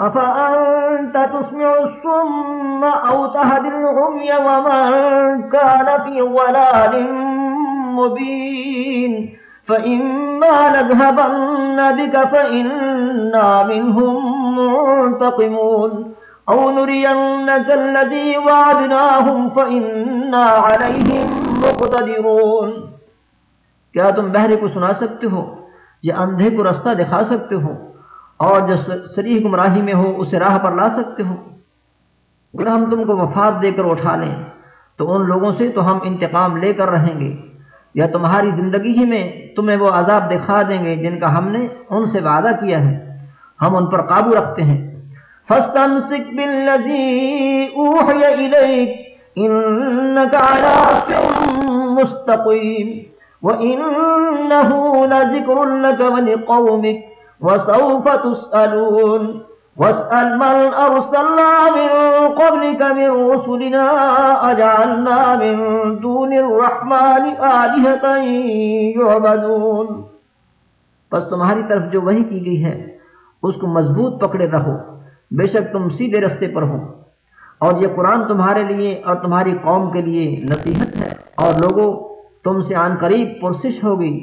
أفأنت تسمع الصم أو تهد العمي ومن كان في ضلال مبين؟ فإما نذهبن بك فإنا منهم منتقمون. أو نرينك الذي وعدناهم فإنا عليهم مقتدرون. کیا تم بہرے کو سنا سکتے ہو؟ یا اندھے کو رستہ دکھا سکتے ہو؟ اور جو سریح گمراہی میں ہو، اسے راہ پر لا سکتے ہو۔ اگر ہم تم کو وفات دے کر اٹھا لیں، تو ان لوگوں سے تو ہم انتقام لے کر رہیں گے۔ یا تمہاری زندگی ہی میں تمہیں وہ عذاب دکھا دیں گے جن کا ہم نے ان سے وعدہ کیا ہے۔ ہم ان پر قابو رکھتے ہیں۔ فاستمسك بالذي أوحي إليك إنك على مستقيم وإنه لذكر لك ولقومك وسوف تسألون. واسأل من أرسلنا من قبلك من رسلنا أجعلنا من دون الرحمن آلهة يعبدون. پس تمہاری طرف جو وحی کی گئی ہے، اس کو مضبوط پکڑے رہو. بے شک تم سیدھے رستے پر ہو. اور یہ قرآن تمہارے لیے اور تمہاری قوم کے لیے نصیحت ہے. اور لوگوں تم سے آن قریب پرسش ہوگی.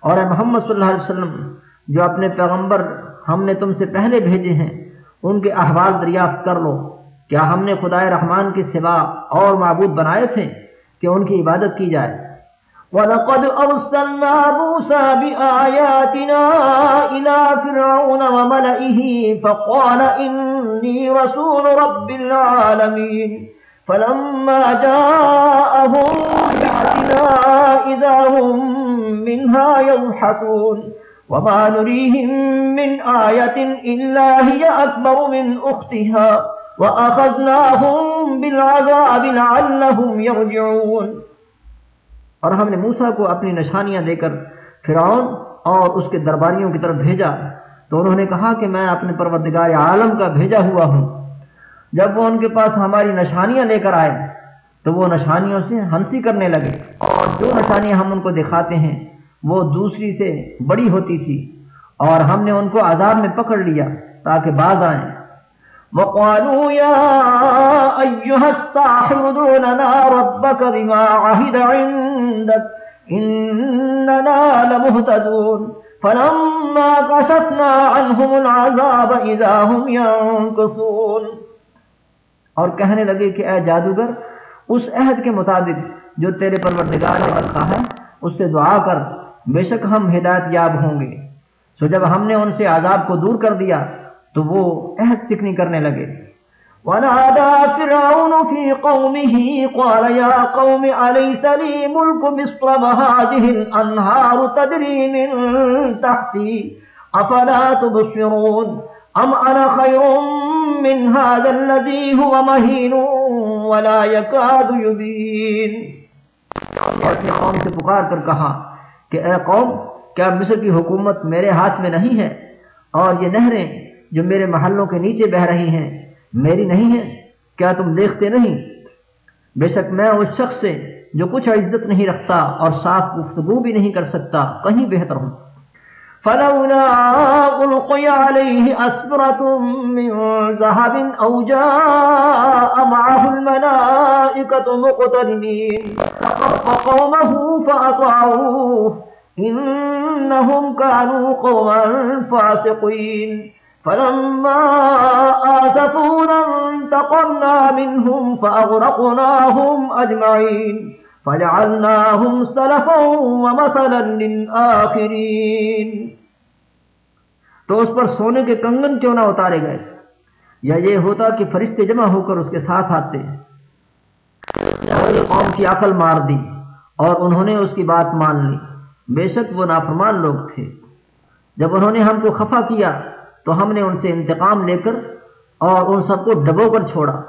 اور اے محمد صلی اللہ علیہ وسلم جو اپنے پیغمبر ہم نے تم سے پہلے بھیجے ہیں، ان کے احوال دریافت کر لو۔ کیا ہم نے خدائے رحمان کے سوا اور معبود بنائے تھے کہ ان کی عبادت کی جائے؟ وَلَقَدْ أَرْسَلْنَا مُوسَى بِآيَاتِنَا إِلَى فِرْعَوْنَ وَمَلَئِهِ فَقَالَ إِنِّي رَسُولُ رَبِّ الْعَالَمِينَ۔ فَلَمَّا جَاءَهُمْ آيَاتِنَا إِذَا هُمْ مِنْهَا يَضْحَكُونَ۔ وما نريهم من آية إلا هي أكبر من أختها وأخذناهم بالعذاب لعلهم يرجعون۔ اور ہم نے موسیٰ کو اپنی نشانیاں دے کر فرعون اور اس کے درباریوں کی طرف بھیجا۔ تو انہوں نے کہا کہ میں اپنے پروردگار عالم کا بھیجا ہوا ہوں۔ جب وہ ان کے پاس ہماری نشانیاں لے کر آئے، تو وہ نشانیوں سے ہنسی کرنے لگے اور جو نشانیاں ہم ان کو دکھاتے ہیں وہ دوسری سے بڑی ہوتی تھی اور ہم نے ان کو عذاب میں پکڑ لیا تاکہ باز آئیں۔ وقالوا يا أيها الساحر دوننا ربك بما عهد عندك إننا لمهتدون۔ فلما كشفنا عنهم العذاب إذا هم ينكسون اور کہنے لگے کہ اے جادوگر، اس عہد کے مطابق جو تیرے پروردگار نے رکھا ہے، اس سے دعا کر۔ بے شک ہم ہدایت یاب ہوں گے۔ سو جب ہم نے ان سے عذاب کو دور کر دیا، تو وہ عہد سکنی کرنے لگے۔ ونادى فرعون في قومه، قال يا قوم أليس لي ملك مصر وهذه الأنهار تدري من تحتي أفلا تبصرون؟ أم أنا خير من هذا الذي هو مهين ولا يكاد يبين۔ اپنی قوم سے پکار کر کہا کہ اے قوم، کیا مصر کی حکومت میرے ہاتھ میں نہیں ہے؟ اور یہ نہریں جو میرے محلوں کے نیچے بہ رہی ہیں، میری نہیں ہے کیا تم دیکھتے نہیں؟ بے شک میں اس شخص سے جو کچھ عزت نہیں رکھتا اور صاف گفتگو بھی نہیں کر سکتا، کہیں بہتر ہوں۔ فلولا ألقي عليه أسبرة من ذهب أو جاء معه الملائكة مقترنين. فقومه فأطعوه إنهم كانوا قوما فاسقين. فلما آسفونا انتقمنا منهم فأغرقناهم أجمعين. فجعلناهم سلفا ومثلا للآخرين۔ تو اس پر سونے کے کنگن کیوں نہ اتارے گئے؟ یا یہ ہوتا کہ فرشتے جمع ہو کر اس کے ساتھ آتے۔ قوم کی عقل مار دی اور انہوں نے اس کی بات مان لی۔ بے شک وہ نافرمان لوگ تھے۔ جب انہوں نے ہم کو خفا کیا تو ہم نے ان سے انتقام لے کر اور ان سب کو ڈبو کر چھوڑا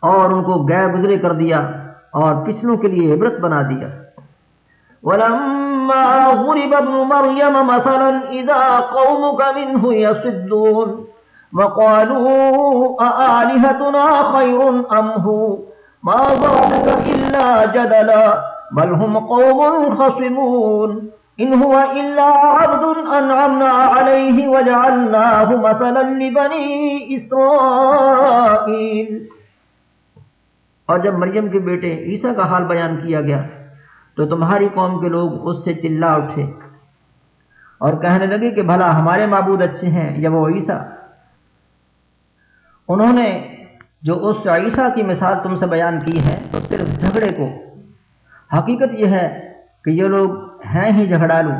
اور ان کو گئے گزرے کر دیا۔ اور پچھلوں کے لیے عبرت بنا دیا۔ ولما ضرب ابن مريم مثلا إذا قومك منه يصدون وقالوا أآلهتنا خير أم هو؟ ما ضربك إلا جدلا بل هم قوم خصمون إن هو إلا عبد أنعمنا عليه وجعلناه مثلا لبني إسرائيل اور جب مریم کے بیٹے عیسیٰ کا حال بیان کیا گیا، تو تمہاری قوم کے لوگ اس سے چلا اٹھے اور کہنے لگے کہ بھلا ہمارے معبود اچھے ہیں یا وہ عیسیٰ؟ انہوں نے جو اس عیسیٰ کی مثال تم سے بیان کی ہے، تو صرف جھگڑے کو۔ حقیقت یہ ہے کہ یہ لوگ ہیں ہی جھگڑالو۔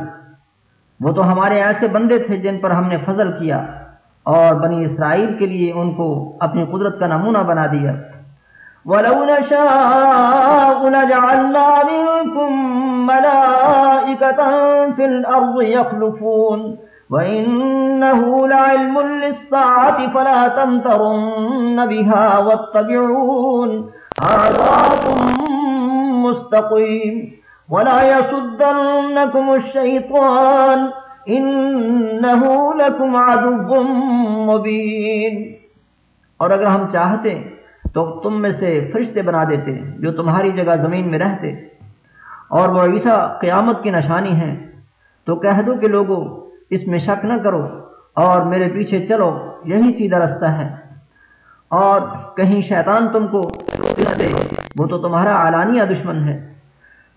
وہ تو ہمارے ایسے بندے تھے جن پر ہم نے فضل کیا اور بنی اسرائیل کے لیے ان کو اپنی قدرت کا نمونہ بنا دیا۔ وَلَوْ نَشَاءُ لَجَعَلْنَا مِنْكُمْ مَلَائِكَةً فِي الْأَرْضِ يَخْلُفُونَ وَإِنَّهُ لَعِلْمٌ لِلسَّاعَةِ فَلَا تَمْتَرُنَّ بِهَا وَاتَّبِعُونَ. هَذَا مُسْتَقِيمٌ. ولا يصدنكم الشيطان. إنه لكم عدو مبين. اور اگر ہم چاہتے ہیں تو تم میں سے فرشتے بنا دیتے جو تمہاری جگہ زمین میں رہتے۔ اور وہ عیسیٰ قیامت کی نشانی ہیں۔ تو کہہ دو کہ لوگوں اس میں شک نہ کرو اور میرے پیچھے چلو، یہی سیدھا رستہ ہے۔ اور کہیں شیطان تم کو دے وہ تو تمہارا اعلانیہ دشمن ہے۔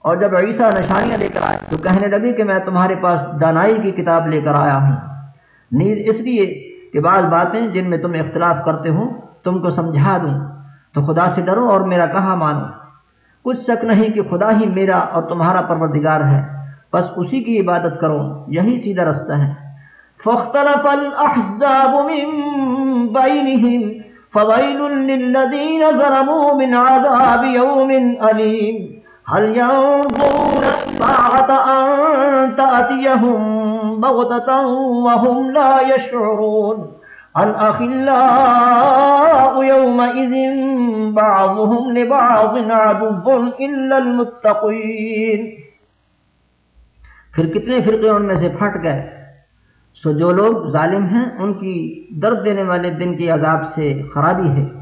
اور جب عیسیٰ نشانیاں لے کر آئے تو کہنے لگے کہ میں تمہارے پاس دانائی کی کتاب لے کر آیا ہوں۔ نیز اس لیے کہ بعض باتیں جن میں تم اختلاف کرتے ہو، تم کو سمجھا دوں۔ تو خدا سے ڈرو اور میرا کہا مانو۔ کچھ شک نہیں کہ خدا ہی میرا اور تمہارا پروردگار ہے۔ بس اسی کی عبادت کرو، یہی سیدھا رستہ ہے۔ فاختلف الاحزاب من بينهم فويل للذين ظلموا من عذاب يوم أليم هل ينظرون الساعة أن تأتيهم بغتة وهم لا يشعرون؟ الأخلاء يومئذ بعضهم لبعض عدو إلا المتقين؟ پھر کتنے فرقے ان میں سے پھٹ گئے؟ سو جو لوگ ظالم ہیں، ان کی درد دینے والے دن کی عذاب سے خرابی ہے۔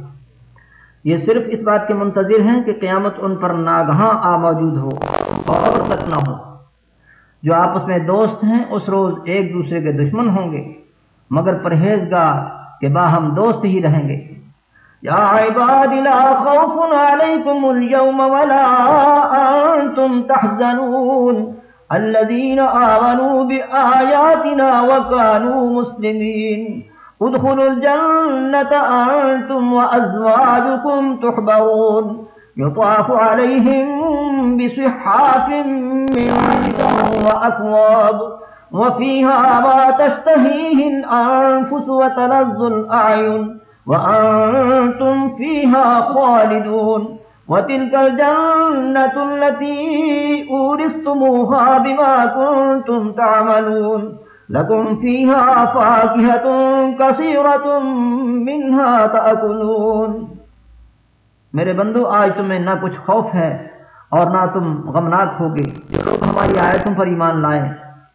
یہ صرف اس بات کے منتظر ہیں کہ قیامت ان پر ناگہاں آ موجود ہو اور تک نہ ہو۔ جو آپس میں دوست ہیں، اس روز ایک دوسرے کے دشمن ہوں گے۔ مگر پرہیزگار کہ باہم دوست ہی رہیں گے۔ یا عباد، لا خوف علیکم اليوم ولا انتم تحزنون۔ الذين آمنوا بآياتنا وكانوا مسلمين ادخلوا الجنة أنتم وأزواجكم تحبرون. يطاف عليهم بصحاف من وأكواب. وفيها ما تشتهيه الأنفس وتلذ الأعين. وأنتم فيها خالدون. وتلك الجنة التي أورثتموها بما كنتم تعملون. لکم فیہا فاکہت کثیرت منہا تأکلون میرے بندو، آج تمہیں نہ کچھ خوف ہے اور نہ تم غمناک ہوگے۔ جو لوگ ہماری آیتوں پر ایمان لائے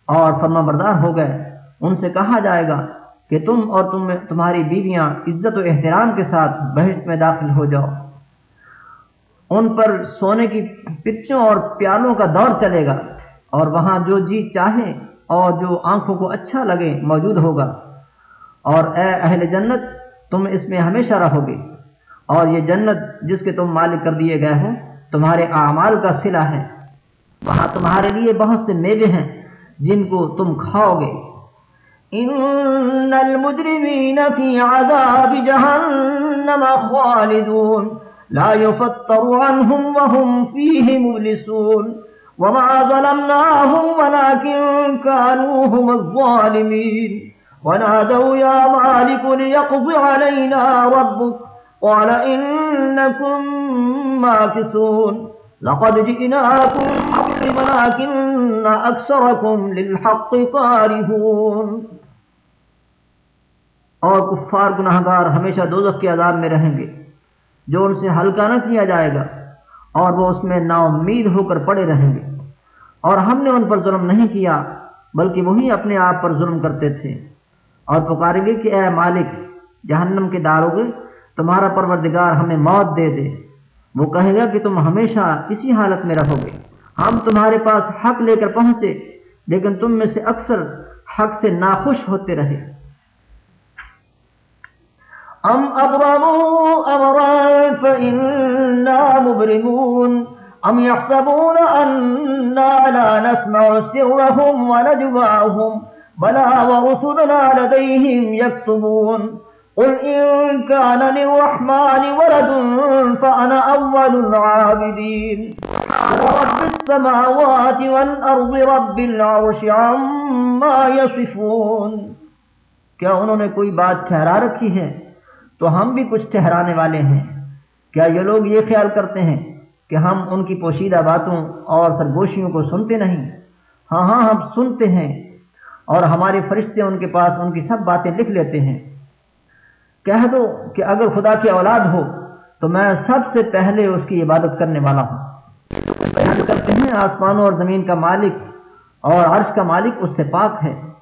اور فرما بردار ہو گئے۔ ان سے کہا جائے گا کہ تم اور تم تمہاری بیویاں عزت و احترام کے ساتھ بحث میں داخل ہو جاؤ۔ ان پر سونے کی پچوں اور پیالوں کا دور چلے گا اور وہاں جو جی چاہے اور جو آنکھوں کو اچھا لگے موجود ہوگا۔ اور اے اہل جنت، تم اس میں ہمیشہ رہو گے۔ اور یہ جنت جس کے تم مالک کر دیے گئے ہو، تمہارے اعمال کا سلا ہے۔ وہاں تمہارے لیے بہت سے میوے ہیں جن کو تم کھاؤ گے۔ ان المجرمین فی عذاب جہنم خالدون۔ لا يفتر عنهم وهم فيه مبلسون۔ وما ظلمناهم ولكن كانوا هم الظالمين. ونادوا يا مالك ليقض علينا ربك. قال إنكم ماكسون لقد جئناكم حق ولكن أكثركم للحق قارهون اور کفار گناہ گار ہمیشہ دوزخ کے عذاب میں رہیں گے. جو ان سے ہلکا نہ کیا جائے گا. اور وہ اس میں نا امید ہو کر پڑے رہیں گے۔ اور ہم نے ان پر ظلم نہیں کیا، بلکہ وہی اپنے آپ پر ظلم کرتے تھے۔ اور پکاریں گے کہ اے مالک، جہنم کے داروگے تمہارا پروردگار ہمیں موت دے دے۔ وہ کہے گا کہ تم ہمیشہ اسی حالت میں رہو گے۔ ہم تمہارے پاس حق لے کر پہنچے، لیکن تم میں سے اکثر حق سے ناخوش ہوتے رہے۔ ام ابرموا امرا فإنا مبرمون ام يحسبون اننا لا نسمع سرهم ونجمعهم بلا ورسلنا لديهم يكتبون قل إن كان للرحمن ولد فأنا أول العابدين رب السماوات والأرض رب العرش عما يصفون کیا انہوں نے کوئی بات ٹھہرا رکھی ہے؟ تو ہم بھی کچھ ٹھہرانے والے ہیں۔ کیا یہ لوگ یہ خیال کرتے ہیں کہ ہم ان کی پوشیدہ باتوں اور سرگوشیوں کو سنتے نہیں؟ ہاں ہاں ہم سنتے ہیں اور ہمارے فرشتے ان کے پاس ان کی سب باتیں لکھ لیتے ہیں۔ کہہ دو کہ اگر خدا کی اولاد ہو تو میں سب سے پہلے اس کی عبادت کرنے والا ہوں۔ بیان کرتے ہیں آسمانوں اور زمین کا مالک اور عرش کا مالک اس سے پاک ہے۔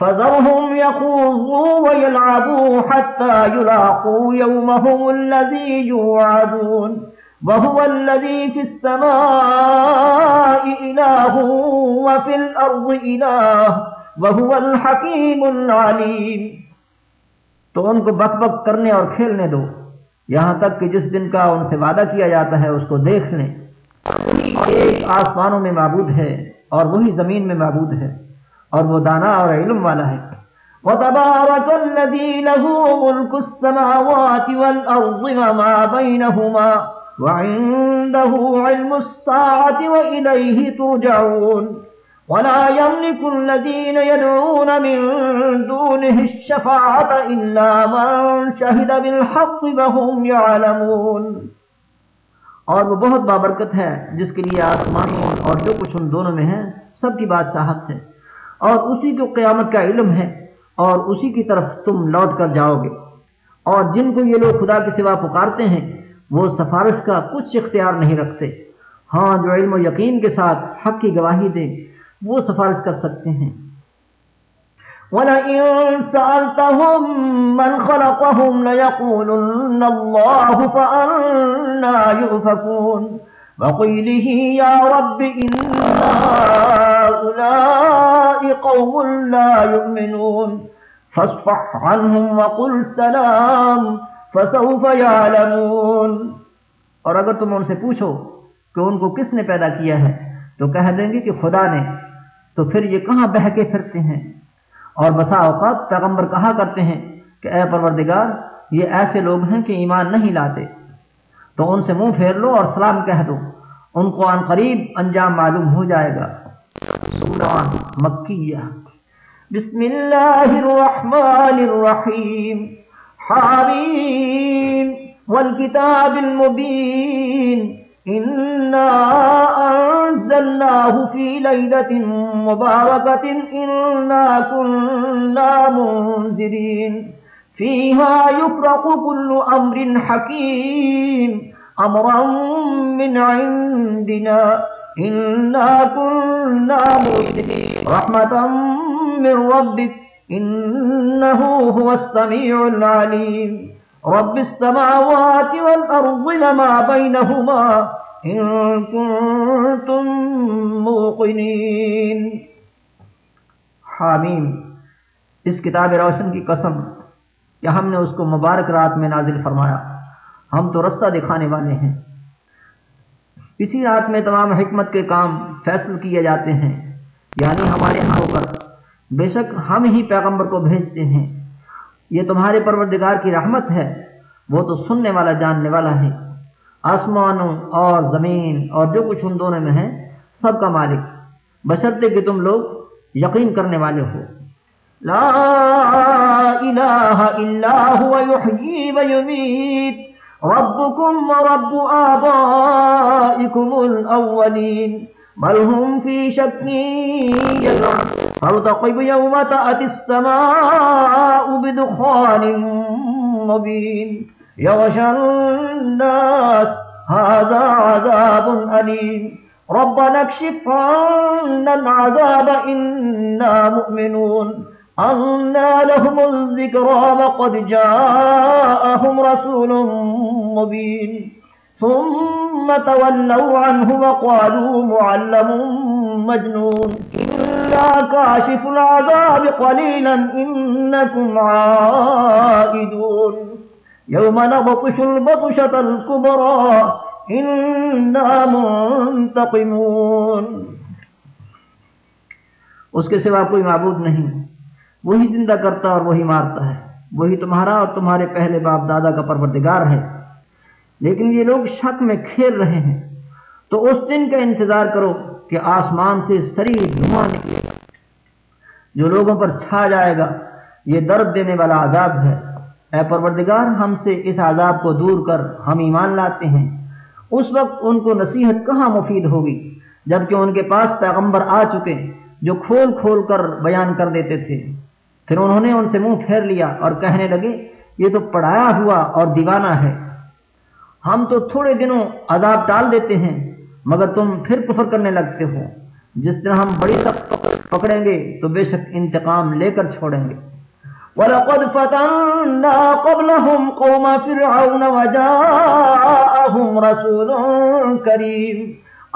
فذرهم يخوضوا ويلعبوا حتى يلاقوا يومهم الذي يوعدون. وهو الذي في السماء إله وفي الأرض إله. وهو الحكيم العليم. تو ان کو بک بک کرنے اور کھیلنے دو. یہاں تک کہ جس دن کا ان سے وعدہ کیا جاتا ہے اس کو دیکھ لیں. ایک آسمانوں میں معبود ہے اور وہی زمین میں معبود ہے. اور وہ دانا اور علم والا ہے۔ وتبارك الذي له ملك السماوات والأرض وما بينهما وعنده علم الساعة وإليه ترجعون۔ ولا يملك الذين يدعون من دونه الشفاعة إلا من شهد بالحق وهم يعلمون۔ اور وہ بہت بابرکت ہے، جس کے لیے آسمانوں اور جو کچھ ان دونوں میں ہے سب کی بادشاہت ہے۔ اور اسی کو قیامت کا علم ہے اور اسی کی طرف تم لوٹ کر جاؤ گے۔ اور جن کو یہ لوگ خدا کے سوا پکارتے ہیں، وہ سفارش کا کچھ اختیار نہیں رکھتے۔ ہاں جو علم و یقین کے ساتھ حق کی گواہی دے وہ سفارش کر سکتے ہیں۔ وَلَئِن سَأَلْتَهُم مَّنْ خَلَقَهُمْ لَيَقُولُنَّ اللَّهُ فَأَنَّا يُؤْفَكُونَ وَقِيلِهِ يَا رَبِّ إِنَّ هَؤُلَاءِ قَوْمٌ لَّا يُؤْمِنُونَ فَاصْفَحْ عَنْهُمْ وَقُلْ سَلَامٌ فَسَوْفَ يَعْلَمُونَ اور اگر تم ان سے پوچھو کہ ان کو کس نے پیدا کیا ہے، تو کہہ دیں گے کہ خدا نے۔ تو پھر یہ کہاں بہ کے پھرتے ہیں؟ اور بسا اوقات پیغمبر کہا کرتے ہیں کہ اے پروردگار، یہ ایسے لوگ ہیں کہ ایمان نہیں لاتے۔ تو ان سے منہ پھیر لو اور سلام کہہ دو۔ ان کو ان قریب انجام معلوم ہو جائے گا۔ سوران مکیہ بسم اللہ الرحمن الرحیم۔ حامیم۔ والکتاب المبین۔ إنا أنزلناه في ليلة مباركة إنا كنا منذرين فيها يفرق كل أمر حكيم أمرا من عندنا إنا كنا منذرين رحمة من ربك إنه هو السميع العليم. رب السماوات والأرض لما بينهما إن كنتم موقنين. حامیم اس کتاب روشن کی قسم یا ہم نے اس کو مبارک رات میں نازل فرمایا۔ ہم تو رستہ دکھانے والے ہیں۔ اسی رات میں تمام حکمت کے کام فیصل کیے جاتے ہیں۔ یعنی ہمارے ہاں پر۔ بے شک ہم ہی پیغمبر کو بھیجتے ہیں۔ یہ تمہارے پروردگار کی رحمت ہے۔ وہ تو سننے والا، جاننے والا ہے۔ آسمانوں اور زمین اور جو کچھ ان دونوں میں ہے، سب کا مالک۔ بشرطے کہ تم لوگ یقین کرنے والے ہو۔ لا الہ الا هو يحيي ويميت ربكم ورب آبائكم الأولين. بل هم في شك يلعبون فارتقب يوم تأتي السماء بدخان مبين. يغشى الناس. هذا عذاب أليم. ربنا اكشف عنا العذاب إنا مؤمنون. أنا لهم الذكرى وقد جاءهم رسول مبين ثم تولوا عنه وقالوا معلم مجنون إلا كاشف العذاب قليلا إنكم عائدون يوم نبطش البطشة الكبرى إنا منتقمون اس کے سوا کوئی معبود نہیں۔ وہی زندہ کرتا اور وہی مارتا ہے۔ وہی تمہارا اور تمہارے پہلے باپ دادا کا پروردگار ہے۔ لیکن یہ لوگ شک میں کھیل رہے ہیں۔ تو اس دن کا انتظار کرو کہ آسمان سے سری دھواں نکلے گا۔ جو لوگوں پر چھا جائے گا، یہ درد دینے والا عذاب ہے۔ اے پروردگار، ہم سے اس عذاب کو دور کر، ہم ایمان لاتے ہیں۔ اس وقت ان کو نصیحت کہاں مفید ہوگی؟ جبکہ ان کے پاس پیغمبر آ چکے جو کھول کھول کر بیان کر دیتے تھے۔ پھر انہوں نے ان سے منہ پھیر لیا اور کہنے لگے، یہ تو پڑھایا ہوا اور دیوانہ ہے۔ ہم تو تھوڑے دنوں عذاب ٹال دیتے ہیں، مگر تم پھر کفر کرنے لگتے ہو۔ جس طرح ہم بڑی سخت پکڑیں گے، تو بے شک انتقام لے کر چھوڑیں گے۔ وَلَقَدْ فَتَنَّا قَبْلَهُمْ قَوْمَ فِرْعَوْنَ وَجَاءَهُمْ رَسُولٌ كَرِيمٌ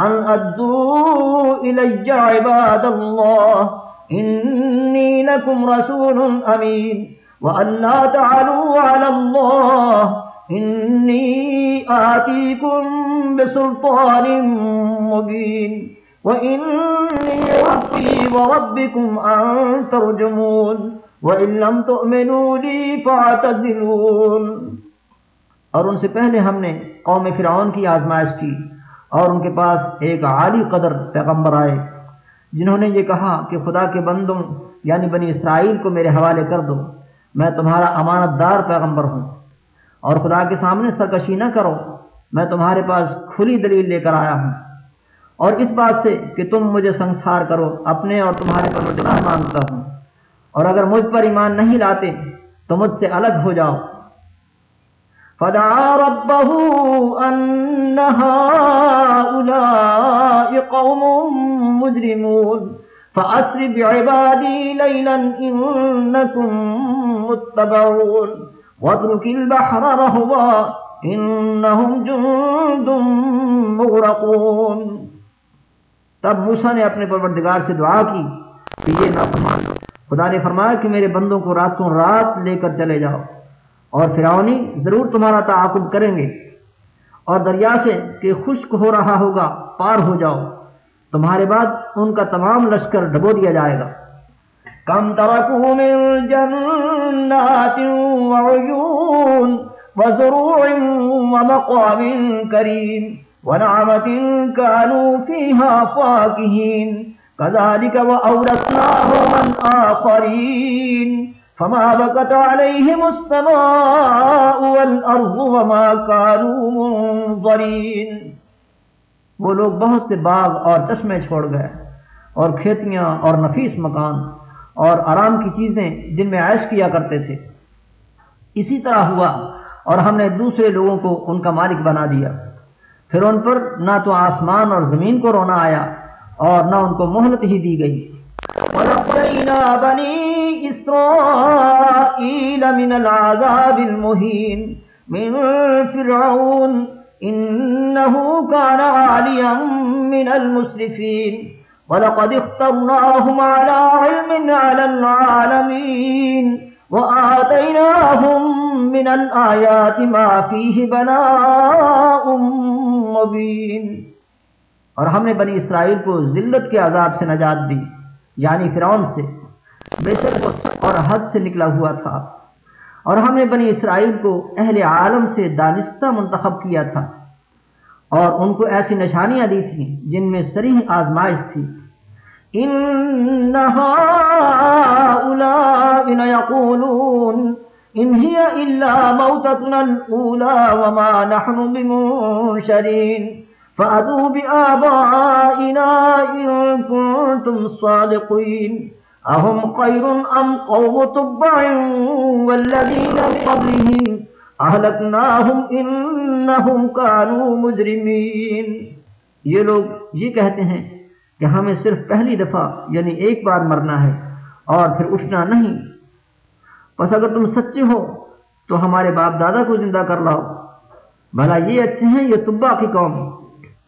أَنْ أَدُّوا إِلَيَّ عِبَادَ اللَّهِ إني لكم رسول أمين وأن لا تعلوا على الله إني آتيكم بسلطان مبين وإني ربي وربكم أن ترجمون وإن لم تؤمنوا لي فاعتزلون اور ان سے پہلے ہم نے قوم فرعون کی آزمائش کی اور ان کے پاس ایک عالی قدر پیغمبر آئے جنہوں نے یہ کہا کہ خدا کے بندوں یعنی بنی اسرائیل کو میرے حوالے کر دو، میں تمہارا امانت دار پیغمبر ہوں۔ اور خدا کے سامنے سرکشی نہ کرو، میں تمہارے پاس کھلی دلیل لے کر آیا ہوں۔ اور اس بات سے کہ تم مجھے سنسار کرو، اپنے اور تمہارے پر مانگتا ہوں۔ اور اگر مجھ پر ایمان نہیں لاتے، تو مجھ سے الگ ہو جاؤ۔ فدعا ربه أن هؤلاء قوم مجرمون. فأسر بعبادي ليلا إنكم متبعون. واترك البحر رهضا إنهم جند مغرقون. تب موسیٰ نے اپنے پروردگار سے دعا کی کہ یہ نافرمان خدا نے فرمایا کہ میرے بندوں کو راتوں رات لے کر چلے جاؤ۔ اور فرعونی ضرور تمہارا تعاقب کریں گے۔ اور دریا سے کہ خشک ہو رہا ہوگا، پار ہو جاؤ۔ تمہارے بعد ان کا تمام لشکر ڈبو دیا جائے گا۔ کم ترکو من جنات وعیون وزروع ومقام کریم ونعمت كانوا فيها فاكهين كذلك وأورثناهم من آخرين فما بكت عليهم السماء والأرض وما كانوا منظرين۔ وہ لوگ بہت سے باغ اور چشمے چھوڑ گئے اور کھیتیاں اور نفیس مکان اور آرام کی چیزیں جن میں عیش کیا کرتے تھے۔ اسی طرح ہوا اور ہم نے دوسرے لوگوں کو ان کا مالک بنا دیا۔ پھر ان پر نہ تو آسمان اور زمین کو رونا آیا اور نہ ان کو مہلت ہی دی گئی۔ ونجينا بني إسرائيل من العذاب المهين من فرعون إنه كان عاليا من المسرفين ولقد اخترناهم على علم على العالمين وآتيناهم من الآيات ما فيه بناء مبين اور ہم نے بنی اسرائیل کو ذلت کے عذاب سے نجات دی۔ یعنی فرعون سے، بے شک اور حد سے نکلا ہوا تھا۔ اور ہم نے بنی اسرائیل کو اہل عالم سے دانستہ منتخب کیا تھا۔ اور ان کو ایسی نشانیاں دی تھیں جن میں سریح آزمائش تھی۔ إن هي إلا موتتنا الأولى وما نحن بمنشرين فأذوا بآبائنا إن كنتم صادقين. أهم خير أم قوم تبع والذين قبلهم؟ أهلكناهم إنهم كانوا مجرمين. یہ لوگ یہ کہتے ہیں کہ ہمیں صرف پہلی دفعہ یعنی ایک بار مرنا ہے اور پھر اٹھنا نہیں. بس اگر تم سچے ہو تو ہمارے باپ دادا کو زندہ کر لاؤ. بھلا یہ اچھے ہیں یہ طبا کی قوم.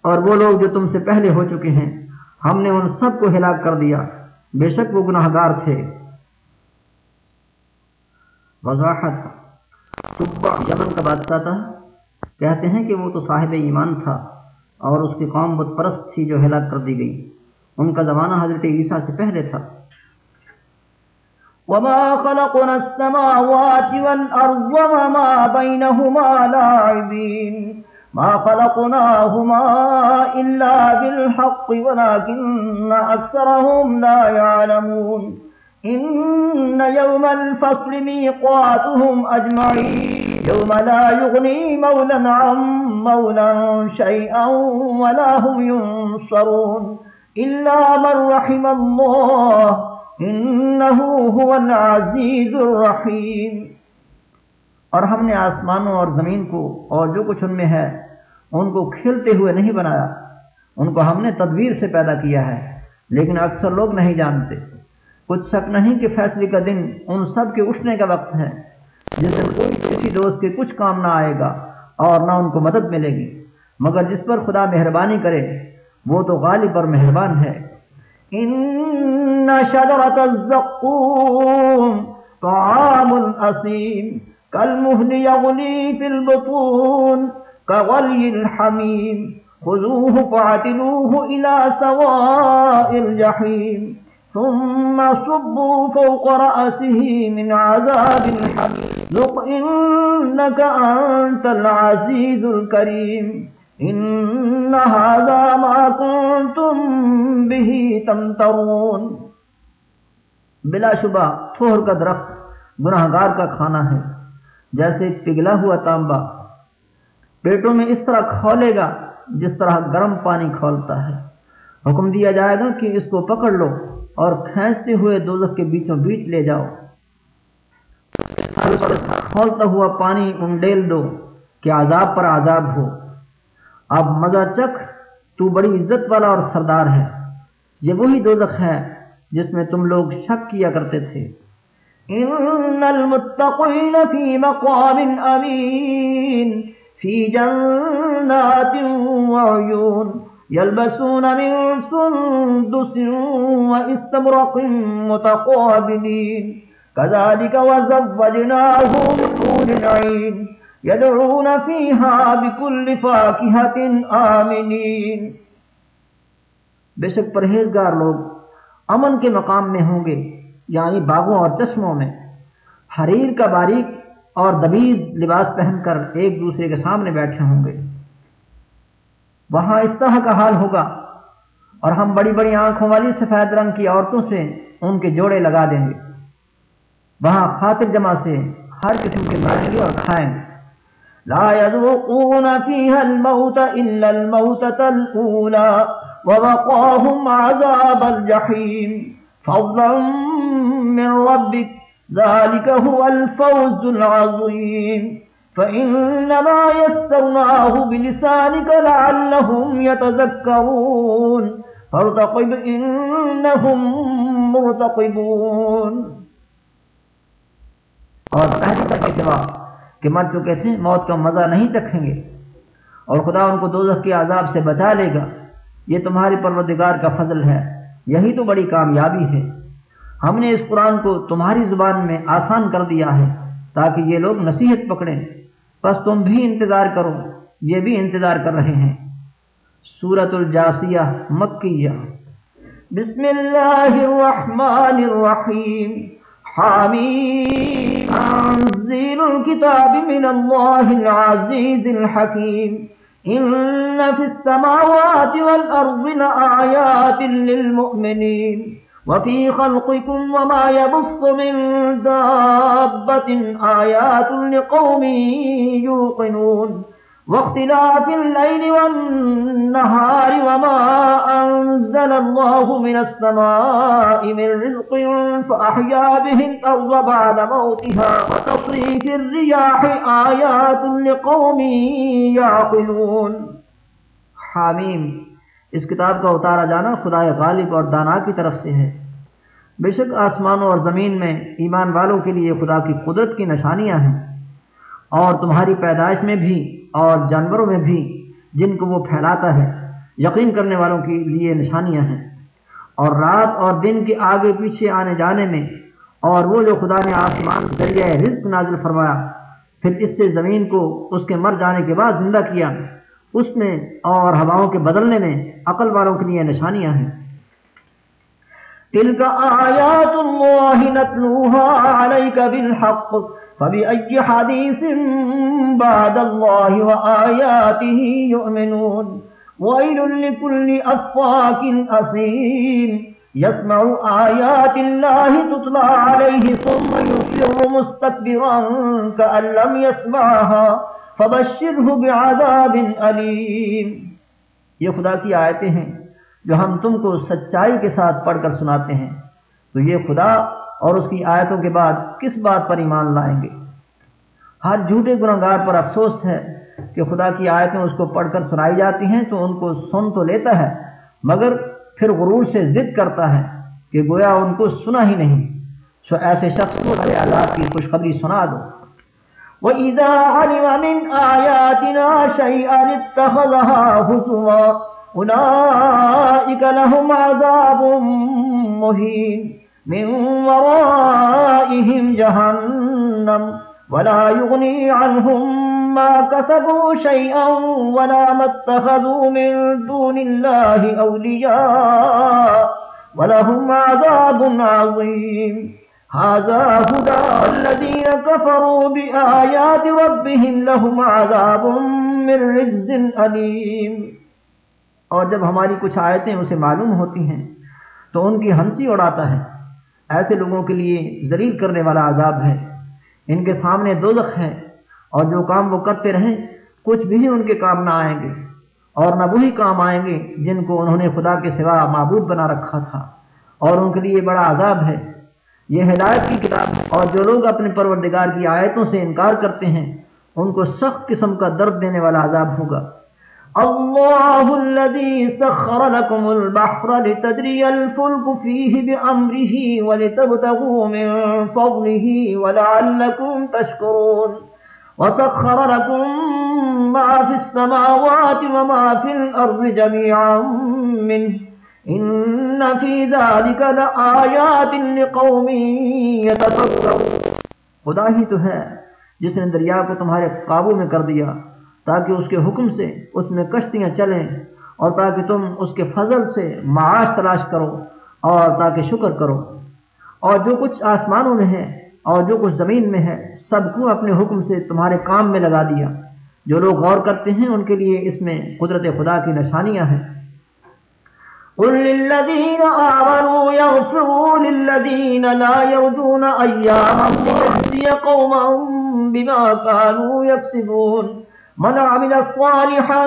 اور وہ لوگ جو تم سے پہلے ہو چکے ہیں، ہم نے ان سب کو ہلاک کر دیا۔ بے شک وہ گناہ گار تھے۔ وضاحت۔ طبا یمن کا بادشاہ تھا۔ کہتے ہیں کہ وہ تو صاحب ایمان تھا اور اس کی قوم بت پرست تھی جو ہلاک کر دی گئی۔ ان کا زمانہ حضرت عیسیٰ سے پہلے تھا۔ وما خلقنا السماوات والأرض وما بينهما لاعبين۔ ما خلقناهما إلا بالحق ولكن أكثرهم لا يعلمون إن يوم الفصل ميقاتهم أجمعين يوم لا يغني مولا عن مولا شيئا ولا هم ينصرون إلا من رحم الله إنه هو العزيز الرحيم اور ہم نے آسمانوں اور زمین کو اور جو کچھ ان میں ہے ان کو کھلتے ہوئے نہیں بنایا۔ ان کو ہم نے تدبیر سے پیدا کیا ہے، لیکن اکثر لوگ نہیں جانتے۔ کچھ شک نہیں کہ فیصلے کا دن ان سب کے اٹھنے کا وقت ہے، جس دن کوئی کسی دوست کے کچھ کام نہ آئے گا اور نہ ان کو مدد ملے گی۔ مگر جس پر خدا مہربانی کرے، وہ تو غالب اور مہربان ہے۔ ان شجرة الزقوم طعام أسيم كالمهل يغلي في البطون كغلي الحميم خذوه فاعتلوه إلى سواء الجحيم. ثم صبوا فوق رأسه من عذاب الحميم. ذق إنك أنت العزيز الكريم. ان هذا ما كنتم به تمترون. بلا شبہ تھوہر کا درخت گناہ گار کا کھانا ہے. جیسے پگھلا ہوا تانبا. پیٹوں میں اس طرح کھولے گا جس طرح گرم پانی کھولتا ہے۔ حکم دیا جائے گا کہ اس کو پکڑ لو اور کھینچتے ہوئے دوزخ کے بیچوں بیچ لے جاؤ۔ کھولتا ہوا پانی انڈیل دو کہ عذاب پر عذاب ہو۔ اب مزہ چکھ، تو بڑی عزت والا اور سردار ہے۔ یہ وہی دوزخ ہے جس میں تم لوگ شک کیا کرتے تھے۔ ان المتقین فی مقام امین۔ فی جنات وعیون يلبسون من سندس واستبرق متقابلين. كذلك وزوجناهم بحور عين يدعون فيها بكل فاكهة آمنين. بے شک پرہیزگار لوگ امن کے مقام میں ہوں گے یعنی باغوں اور چشموں میں. حریر کا باریک اور دبیز لباس پہن کر ایک دوسرے کے سامنے بیٹھے ہوں گے۔ وہاں اس طرح کا حال ہوگا اور ہم بڑی بڑی آنکھوں والی سفید رنگ کی عورتوں سے ان کے جوڑے لگا دیں گے۔ وہاں خاطر جمع سے ہر قسم کے بھائی اور کھائیں۔ گے لا يذوقون فيها الموت إلا الموتة الأولى ووقاهم عذاب الجحيم۔ فضلا من ربك ذلك هو الفوز العظيم. فإنما يسترناه بلسانك لعلهم يتذكرون. فارتقب إنهم مرتقبون. اور پہلی تک کے کہ مر چکے تھے موت کا مزہ نہیں چکھیں گے اور خدا ان کو دوزخ کے عذاب سے بچا لے گا، یہ تمہاری پروردگار کا فضل ہے، یہی تو بڑی کامیابی ہے۔ ہم نے اس قرآن کو تمہاری زبان میں آسان کر دیا ہے تاکہ یہ لوگ نصیحت پکڑیں۔ بس تم بھی انتظار کرو، یہ بھی انتظار کر رہے ہیں۔ سورت الجاسیہ، مکیہ۔ بسم اللہ الرحمن الرحیم۔ حميم تنزيل الكتاب من الله العزيز الحكيم إن في السماوات والأرض لآيات للمؤمنين وفي خلقكم وما يبص من دابة آيات لقوم يوقنون واختلاف الليل والنهار وما أنزل الله من السماء من رزق فأحيا به الأرض بعد موتها وتصريف الرياح آيات لقوم يعقلون. حامیم اس کتاب کا اتارا جانا خدا غالب اور دانا کی طرف سے ہے۔ بے شک آسمانوں اور زمین میں ایمان والوں کے لیے خدا کی قدرت کی نشانیاں ہیں۔ اور تمہاری پیدائش میں بھی اور جانوروں میں بھی جن کو وہ پھیلاتا ہے، یقین کرنے والوں کے لیے نشانیاں ہیں۔ اور رات اور دن کے آگے پیچھے آنے جانے میں اور وہ جو خدا نے آسمان ذریعہ رزق نازل فرمایا، پھر اس سے زمین کو اس کے مر جانے کے بعد زندہ کیا، اس میں اور ہواؤں کے بدلنے میں عقل والوں کے لیے نشانیاں ہیں۔ تلك آيات الله نتلوها عليك بالحق. فبأي حديث بعد الله وآياته يؤمنون؟ ويل لكل أصفاك أثيم. يسمع آيات الله تطلع عليه ثم يصر مستكبرا كأن لم يسمعها. فبشره بعذاب أليم. یہ خدا کی آیتیں ہیں جو ہم تم کو سچائی کے ساتھ پڑھ کر سناتے ہیں، تو یہ خدا اور اس کی آیتوں کے بعد کس بات پر ایمان لائیں گے؟ ہر جھوٹے گناہگار پر افسوس ہے کہ خدا کی آیتیں اس کو پڑھ کر سنائی جاتی ہیں، تو ان کو سن تو لیتا ہے، مگر پھر غرور سے ضد کرتا ہے کہ گویا ان کو سنا ہی نہیں۔ سو ایسے شخص کو اللہ کی خوشخبری سنا دو۔ وَإِذَا عَلِمَ مِنْ آيَاتِنَا شَيْئًا اتَّخَذَهَا هُزُوًا أولئك لهم عذاب مهين من ورائهم جهنم ولا يغني عنهم ما كسبوا شيئا ولا ما اتخذوا من دون الله أولياء ولهم عذاب عظيم. هذا هدى الذين كفروا بآيات ربهم لهم عذاب من رجز أليم. اور جب ہماری کچھ آیتیں اسے معلوم ہوتی ہیں، تو ان کی ہنسی اڑاتا ہے۔ ایسے لوگوں کے لیے ذلیل کرنے والا عذاب ہے۔ ان کے سامنے دو ہے اور جو کام وہ کرتے رہیں، کچھ بھی ان کے کام نہ آئیں گے۔ اور نہ وہی کام آئیں گے جن کو انہوں نے خدا کے سوا معبود بنا رکھا تھا۔ اور ان کے لیے بڑا عذاب ہے۔ یہ ہدایت کی کتاب ہے۔ اور جو لوگ اپنے پروردگار کی آیتوں سے انکار کرتے ہیں، ان کو سخت قسم کا درد دینے والا عذاب ہوگا۔ الله الذي سخر لكم البحر لتدري الفلك فيه بأمره ولتبتغوا من فضله ولعلكم تشكرون وسخر لكم ما في السماوات وما في الأرض جميعا منه إن في ذلك لآيات لقوم يتفكرون خدا ہی تو ہے جس نے دریا کو تمہارے قابو میں کر دیا تاکہ اس کے حکم سے اس میں کشتیاں چلیں اور تاکہ تم اس کے فضل سے معاش تلاش کرو اور تاکہ شکر کرو۔ اور جو کچھ آسمانوں میں ہے اور جو کچھ زمین میں ہے، سب کو اپنے حکم سے تمہارے کام میں لگا دیا۔ جو لوگ غور کرتے ہیں، ان کے لیے اس میں قدرت خدا کی نشانیاں ہیں۔ قل للذين آمنوا يغفروا للذين لا يرجون أيام الله قوما بما كانوا يكسبون۔ من عمل صالحا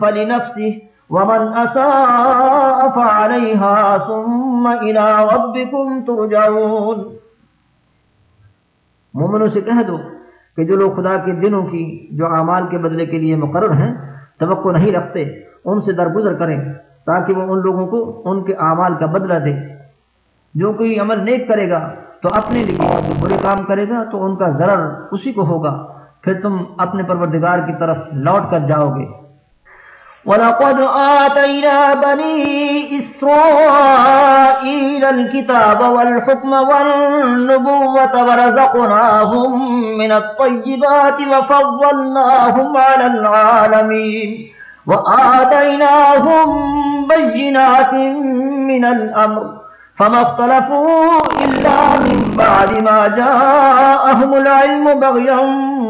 فلنفسه، ومن أساء فعليها ثم إلى ربكم ترجعون۔ مومنوں سے کہہ دو کہ جو لوگ خدا کے دنوں کی، جو اعمال کے بدلے کے لیے مقرر ہیں، توقع نہیں رکھتے، ان سے درگزر کریں تاکہ وہ ان لوگوں کو ان کے اعمال کا بدلہ دے۔ جو کوئی عمل نیک کرے گا تو اپنے لیے، جو برے کام کرے گا تو ان کا ضرر اسی کو ہوگا۔ پھر تم اپنے پروردگار کی طرف لوٹ کر جاؤ گے۔ وَلَقَدْ آتَيْنَا بَنِي إِسْرَائِيلَ الْكِتَابَ وَالْحُكْمَ وَالنُّبُوَّةَ وَرَزَقْنَاهُمْ مِنَ الطَّيِّبَاتِ وَفَضَّلْنَاهُمْ عَلَى الْعَالَمِينَ وَآتَيْنَاهُمْ بَيِّنَاتٍ مِنَ الْأَمْرِ فما اختلفوا إلا من بعد ما جاءهم العلم بغيا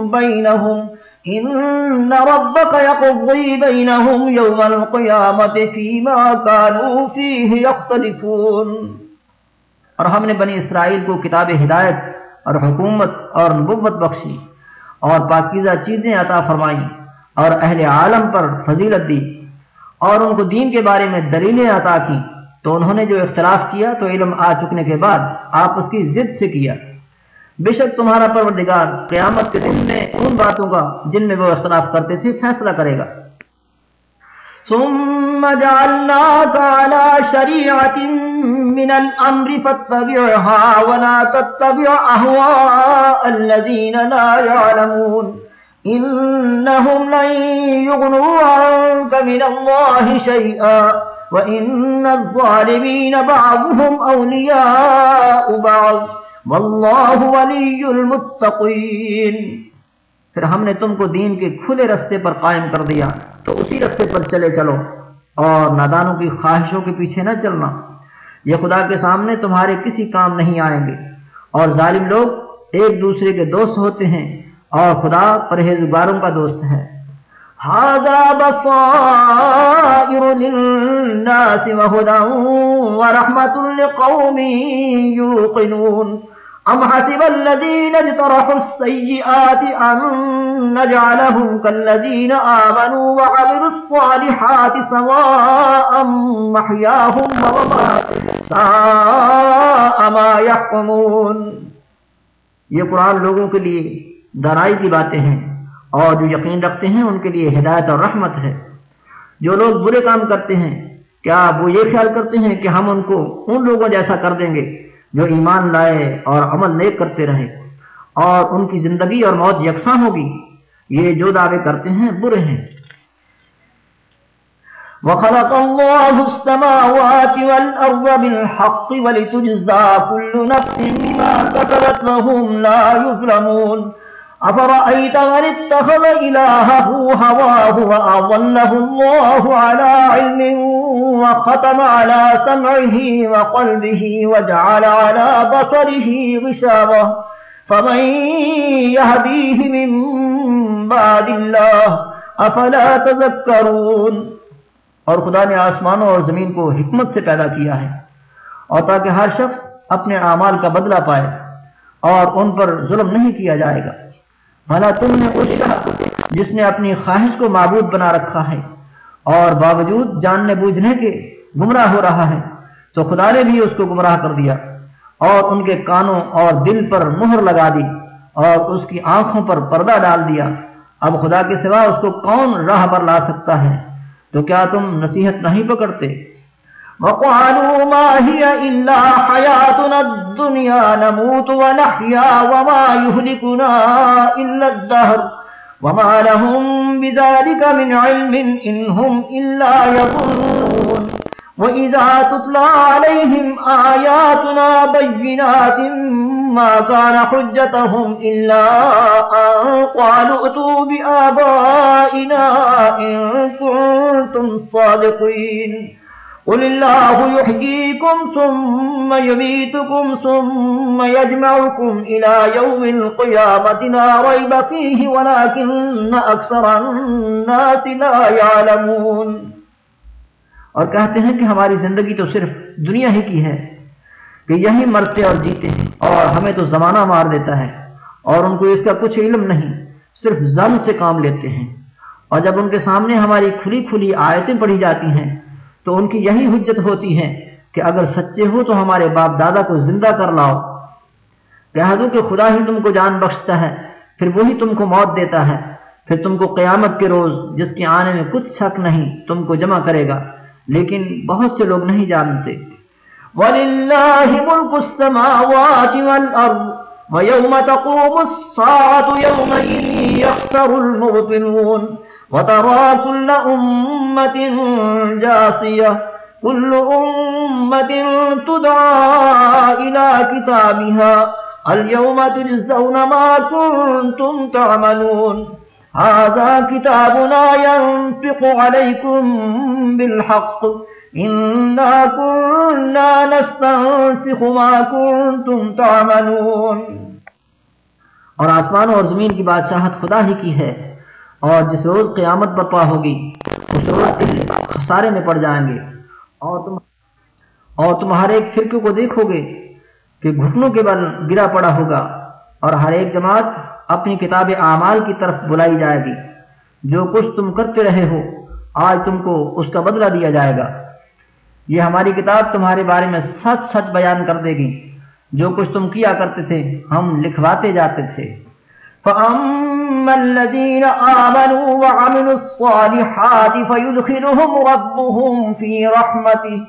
بينهم إن ربك يقضي بينهم يوم القيامة فيما كانوا فيه يختلفون۔ اور ہم نے بنی اسرائیل کو کتاب ہدایت اور حکومت اور نبوت بخشی اور پاکیزہ چیزیں عطا فرمائیں اور اہل عالم پر فضیلت دی اور ان کو دین کے بارے میں دلیلیں عطا کی تو انہوں نے جو اختلاف کیا تو علم آ چکنے کے بعد آپ اس کی ضد سے کیا۔ بے شک تمہارا پروردگار قیامت کے دن میں ان باتوں کا جن میں وہ اختلاف کرتے تھے فیصلہ کرے گا۔ ثم جعلناك على شريعة من الأمر فاتبعها ولا تتبع أهواء الذين لا يعلمون۔ إنهم لن يغنوا عنك من الله شيئا وَإِنَّ الظَّالِمِينَ بَعْضُهُمْ أَوْلِيَاءُ بَعْضُ۔ وَاللَّهُ وَلِيُّ الْمُتَّقِينَ پھر ہم نے تم کو دین کے کھلے رستے پر قائم کر دیا، تو اسی رستے پر چلے چلو۔ اور نادانوں کی خواہشوں کے پیچھے نہ چلنا۔ یہ خدا کے سامنے تمہارے کسی کام نہیں آئیں گے۔ اور ظالم لوگ ایک دوسرے کے دوست ہوتے ہیں، اور خدا پرہیزگاروں کا دوست ہے۔ بصائر للناس وهدى ورحمة لقوم يوقنون أم حسب الذين اجترحوا السيئات أن نجعلهم كالذين آمنوا وعملوا الصالحات سواء محياهم ساء ما يحكمون یہ قرآن لوگوں کے لیے درائی کی باتیں ہیں اور جو یقین رکھتے ہیں ان کے لیے ہدایت اور رحمت ہے۔ جو لوگ برے کام کرتے ہیں، کیا وہ یہ خیال کرتے ہیں کہ ہم ان کو ان لوگوں جیسا کر دیں گے؟ جو ایمان لائے اور عمل نیک کرتے رہے اور ان کی زندگی اور موت یکساں ہوگی، یہ جو دعوے کرتے ہیں برے ہیں۔ وخلق الله السماوات والأرض بالحق ولتجزى كل نفس بما كتبت لهم لا يظلمون أفرأيت من اتخذ إلهه هواه وأظله الله على علم وختم على سمعه وقلبه وجعل على بصره غشابة فمن يهديه من بعد الله أفلا تذكرون اور خدا نے آسمانوں اور زمین کو حکمت سے پیدا کیا ہے اور تاکہ ہر شخص اپنے اعمال کا بدلہ پائے اور ان پر ظلم نہیں کیا جائے گا۔ بھلا تم نے اس جس نے اپنی خواہش کو معبود بنا رکھا ہے اور باوجود جاننے بوجھنے کے گمراہ ہو رہا ہے، تو خدا نے بھی اس کو گمراہ کر دیا اور ان کے کانوں اور دل پر مہر لگا دی اور اس کی آنکھوں پر پردہ ڈال دیا۔ اب خدا کے سوا اس کو کون راہ پر لا سکتا ہے؟ تو کیا تم نصیحت نہیں پکڑتے؟ وقالوا ما هي إلا حياتنا الدنيا نموت ونحيا وما يهلكنا إلا الدهر وما لهم بذلك من علم إنهم إلا يظنون وإذا تطلع عليهم آياتنا بينات ما كان حجتهم إلا أن قالوا اتوا بآبائنا إن كنتم صادقين قل الله يحييكم ثم يميتكم ثم يجمعكم إلى يوم القيامة لا ريب فيه ولكن أكثر الناس لا يعلمون۔ اور کہتے ہیں کہ ہماری زندگی تو صرف دنیا ہی کی ہے کہ یہی مرتے اور جیتے ہیں اور ہمیں تو زمانہ مار دیتا ہے اور ان کو اس کا کچھ علم نہیں، صرف زن سے کام لیتے ہیں۔ اور جب ان کے سامنے ہماری کھلی کھلی آیتیں پڑھی جاتی ہیں تو ان کی یہی حجت ہوتی ہے کہ اگر سچے ہو تو ہمارے باپ دادا کو زندہ کر لاؤ۔ کہہ دوں کہ خدا ہی تم کو جان بخشتا ہے، پھر وہی تم کو موت دیتا ہے۔ پھر تم کو قیامت کے روز جس کے آنے میں کچھ شک نہیں تم کو جمع کرے گا، لیکن بہت سے لوگ نہیں جانتے۔ وَلِلَّهِ مُلْكُ السَّمَاوَاتِ وَالْأَرْضِ وَيَوْمَ تَقُومُ السَّاعَةُ يَوْمَئِذٍ يَخْسَرُ الْمُبْطِلُونَ وترى كل أمة جاسية، كل أمة تدعى إلى كتابها، اليوم تجزون ما كنتم تعملون. هذا كتابنا ينفق عليكم بالحق. إنا كنا نستنسخ ما كنتم تعملون. اور آسمان اور زمین کی بادشاہت خدا ہی کی ہے۔ اور جس روز قیامت برپا ہوگی، اس روز خسارے میں پڑ جائیں گے۔ اور تم اور تمہارے ایک فرقے کو دیکھو گے کہ گھٹنوں کے بل گرا پڑا ہوگا اور ہر ایک جماعت اپنی کتاب اعمال کی طرف بلائی جائے گی۔ جو کچھ تم کرتے رہے ہو، آج تم کو اس کا بدلہ دیا جائے گا۔ یہ ہماری کتاب تمہارے بارے میں سچ سچ بیان کر دے گی۔ جو کچھ تم کیا کرتے تھے، ہم لکھواتے جاتے تھے۔ فَأَمَّا الَّذِينَ آمَنُوا وَعَمِلُوا الصَّالِحَاتِ فَيُدْخِلُهُمْ رَبُّهُمْ فِي رَحْمَتِهِ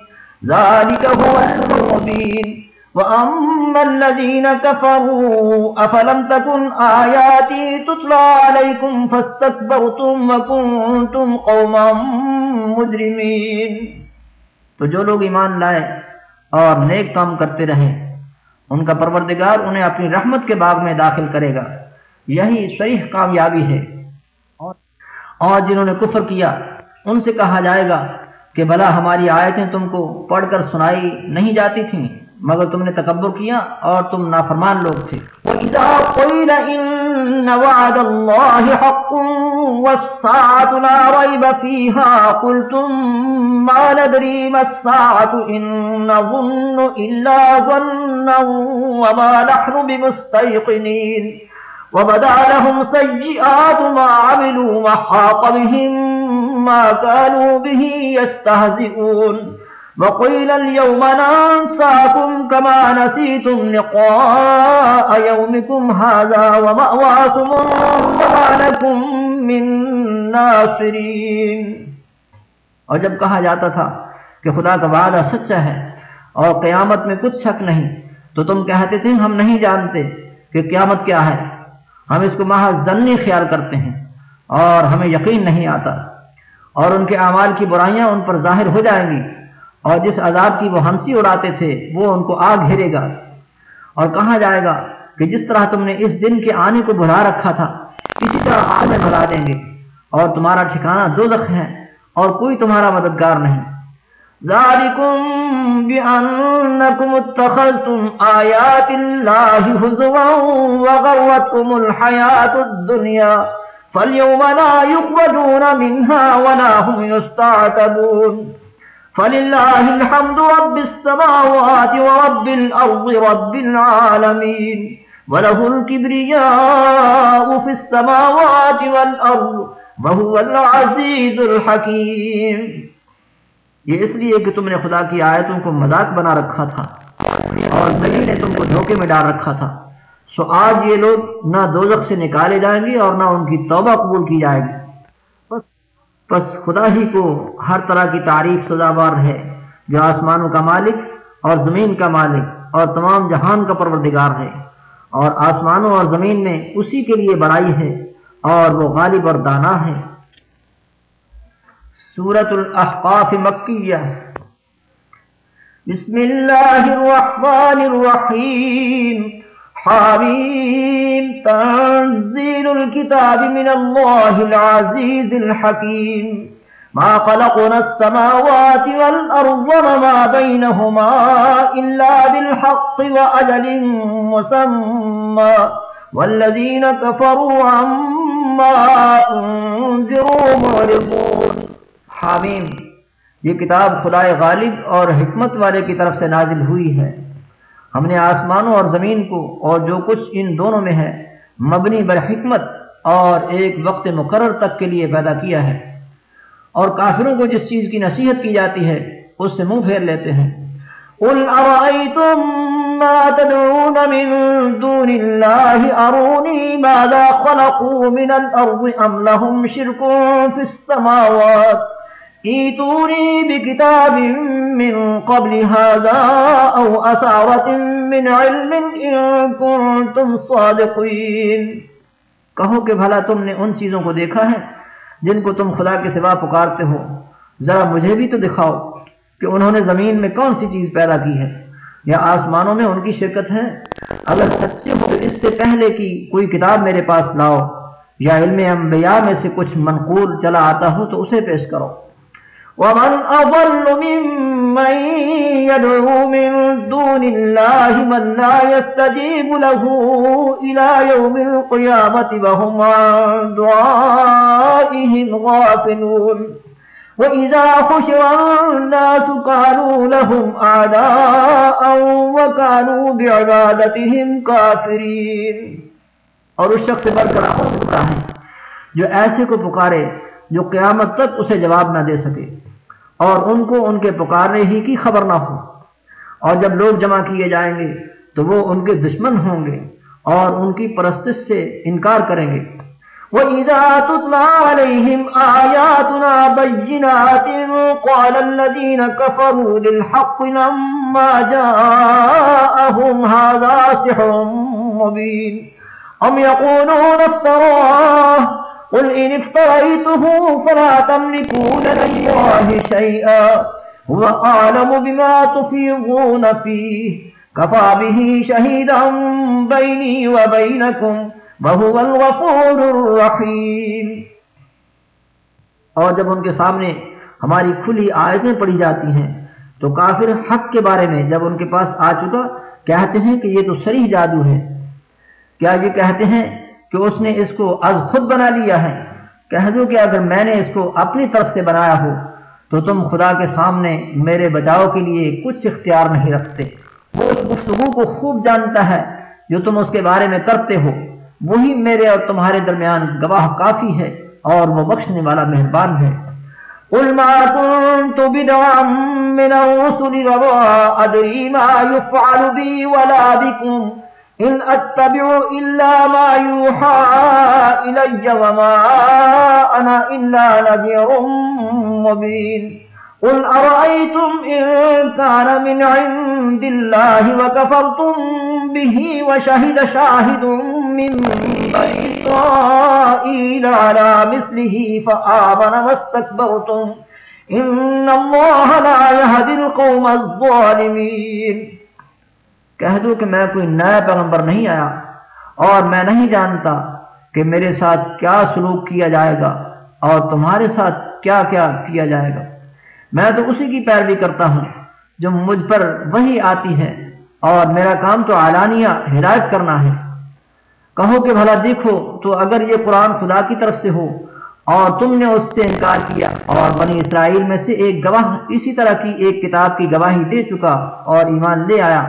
ذَلِكَ هُوَ الْمُبِينَ. وَأَمَّا الَّذِينَ كَفَرُوا أَفَلَمْ تَكُنْ آيَاتِي تُتْلَى عَلَيْكُمْ فَاسْتَكْبَرْتُمْ وَكُنْتُمْ قَوْمًا مُجْرِمِينَ. تو جو لوگ ایمان لائے اور نیک کام کرتے رہے، ان کا پروردگار انہیں اپنی رحمت کے باغ میں داخل کرے گا۔ یہی صحیح کامیابی ہے۔ اور جنہوں نے کفر کیا، ان سے کہا جائے گا کہ بھلا ہماری آیتیں تم کو پڑھ کر سنائی نہیں جاتی تھیں، مگر تم نے تکبر کیا اور تم نافرمان لوگ تھے۔ وَإِذَا قِيلَ إِنَّ وَعْدَ اللَّهِ حَقٌّ وَالسَّاعَةُ لَا رَيْبَ فِيهَا قُلْتُم مَّا نَدْرِي مَا السَّاعَةُ إِن نَّظُنُّ إِلَّا ظَنًّا وَمَا نَحْنُ بِمُسْتَيْقِنِينَ وَبَدَا لَهُمْ سَيِّئَاتُ مَا عَمِلُوا وَحَاقَ بِهِم مَّا كَانُوا بِهِ يَسْتَهْزِئُونَ. وقيل اليوم ننساكم كما نسيتم لقاء يومكم هذا ومأواكم وما لكم من ناصرين. اور جب کہا جاتا تھا کہ خدا کا وعدہ سچا ہے اور قیامت میں کچھ شک نہیں، تو تم کہتے تھے ہم نہیں جانتے کہ قیامت کیا ہے۔ ہم اس کو محض ضنی خیال کرتے ہیں اور ہمیں یقین نہیں آتا اور ان کے اعمال کی برائیاں ان پر ظاہر ہو جائیں گی اور جس عذاب کی وہ ہنسی اڑاتے تھے وہ ان کو آ گھیرے گا اور کہا جائے گا کہ جس طرح تم نے اس دن کے آنے کو بھلا رکھا تھا، اسی طرح آج بھلا دیں گے اور تمہارا ٹھکانہ دو ہے اور کوئی تمہارا مددگار نہیں۔ ذالکم بأنکم اتخذتم آیات اللہ حضوا وغوتکم الحیات الدنیا فالیوم لا یقوجون منها ولا هم یستعتبون فلله الحمد رب السماوات ورب الأرض رب العالمين وله الكبرياء في السماوات والأرض وهو العزيز الحكيم یہ اس لیے کہ تم نے خدا کی آیتوں کو مذاق بنا رکھا تھا اور زمین نے تم کو دھوکے میں ڈال رکھا تھا۔ سو آج یہ لوگ نہ دوزخ سے نکالے جائیں گے اور نہ ان کی توبہ قبول کی جائے گی۔ پس خدا ہی کو ہر طرح کی تعریف سزاوار ہے، جو آسمانوں کا مالک اور زمین کا مالک اور تمام جہان کا پروردگار ہے۔ اور آسمانوں اور زمین میں اسی کے لیے بڑائی ہے اور وہ غالب اور دانا ہے۔ سورت الاحقاف مکیہ بسم اللہ الرحمن الرحیم حامیم تنزيل الكتاب من الله العزيز الحكيم. ما خلقنا السماوات والأرض وما بينهما إلا بالحق وأجل مسمى. والذين كفروا عما انذروا معرضون. حامیم۔ یہ کتاب خدائے غالب اور حکمت والے کی طرف سے نازل ہوئی ہے۔ ہم نے آسمانوں اور زمین کو اور جو کچھ ان دونوں میں ہے، مبنی بر حکمت اور ایک وقت مقرر تک کے لیے پیدا کیا ہے۔ اور کافروں کو جس چیز کی نصیحت کی جاتی ہے، اس سے منہ پھیر لیتے ہیں۔ قل ارائیتم ما تدعون من دون اللہ ارونی ماذا خلقوا من الارض ام لهم شرک فی السماوات ایتونی بکتاب من قبل هذا او اثارت من علم ان کنتم صادقین کہو کہ بھلا تم نے ان چیزوں کو دیکھا ہے جن کو تم خدا کے سوا پکارتے ہو۔ ذرا مجھے بھی تو دکھاؤ کہ انہوں نے زمین میں کون سی چیز پیدا کی ہے۔ یا آسمانوں میں ان کی شرکت ہے؟ اگر سچے ہو اس سے پہلے کی کوئی کتاب میرے پاس لاؤ یا علم انبیاء میں سے کچھ منقول چلا آتا ہو تو اسے پیش کرو۔ ومن أضل ممن يدعو من دون الله من لا يستجيب له إلى يوم القيامة وهم عن دعائهم غافلون وإذا خشر الناس قالوا لهم أعداء وكانوا بعبادتهم كافرين اور اس شخص سے بڑھ کر ہے جو ایسے کو پکارے جو قیامت تک اسے جواب نہ دے سکے۔ اور ان کو ان کے پکارنے ہی کی خبر نہ ہو۔ اور جب لوگ جمع کیے جائیں گے تو وہ ان کے دشمن ہوں گے اور ان کی پرستش سے انکار کریں گے۔ وَإِذَا تُتْلَى عَلَيْهِمْ آيَاتُنَا بَيِّنَاتٍ قَالَ الَّذِينَ كَفَرُوا لِلْحَقِّ لَمَّا جَاءَهُمْ هَذَا سِحْرٌ مُبِينٌ أَمْ يَقُولُونَ افْتَرَاهُ قُلْ إِنِ افْتَرَيْتُهُ فَلَا تَمْلِكُونَ لِلَّهِ شَيْئًا هُوَ أَعْلَمُ بِمَا تُفِيضُونَ فِيهِ. كَفَى بِهِ شَهِيدًا بَيْنِي وَبَيْنَكُمْ اور جب ان کے سامنے ہماری کھلی آیتیں پڑھی جاتی ہیں تو کافر حق کے بارے میں جب ان کے پاس آ چکا، کہتے ہیں کہ یہ تو سریح جادو ہے۔ کیا یہ کہتے ہیں؟ کہ اس نے اس کو از خود بنا لیا ہے کہہ دو کہ اگر میں نے اس کو اپنی طرف سے بنایا ہو، تو تم خدا کے سامنے میرے بچاؤ کے لیے کچھ اختیار نہیں رکھتے۔ وہ اس گفتگو کو خوب جانتا ہے جو تم اس کے بارے میں کرتے ہو۔ وہی میرے اور تمہارے درمیان گواہ کافی ہے اور وہ بخشنے والا مہربان ہے۔ قل ما كنت بدعا من الرسل وما أدري ما يفعل بي ولا بكم۔ إن أتبع إلا ما يوحى إلي وما أنا إلا نذير مبين. قل أرأيتم إن كان من عند الله وكفرتم به وشهد شاهد من بني إسرائيل على مثله فآمن واستكبرتم. إن الله لا يهدي القوم الظالمين. کہہ دو کہ میں کوئی نیا پیغمبر نہیں آیا اور میں نہیں جانتا کہ میرے ساتھ کیا سلوک کیا جائے گا اور تمہارے ساتھ کیا کیا کیا جائے گا۔ میں تو اسی کی پیروی کرتا ہوں جو مجھ پر وہی آتی ہے اور میرا کام تو اعلانیہ ہدایت کرنا ہے۔ کہو کہ بھلا دیکھو تو اگر یہ قرآن خدا کی طرف سے ہو اور تم نے اس سے انکار کیا اور بنی اسرائیل میں سے ایک گواہ اسی طرح کی ایک کتاب کی گواہی دے چکا اور ایمان لے آیا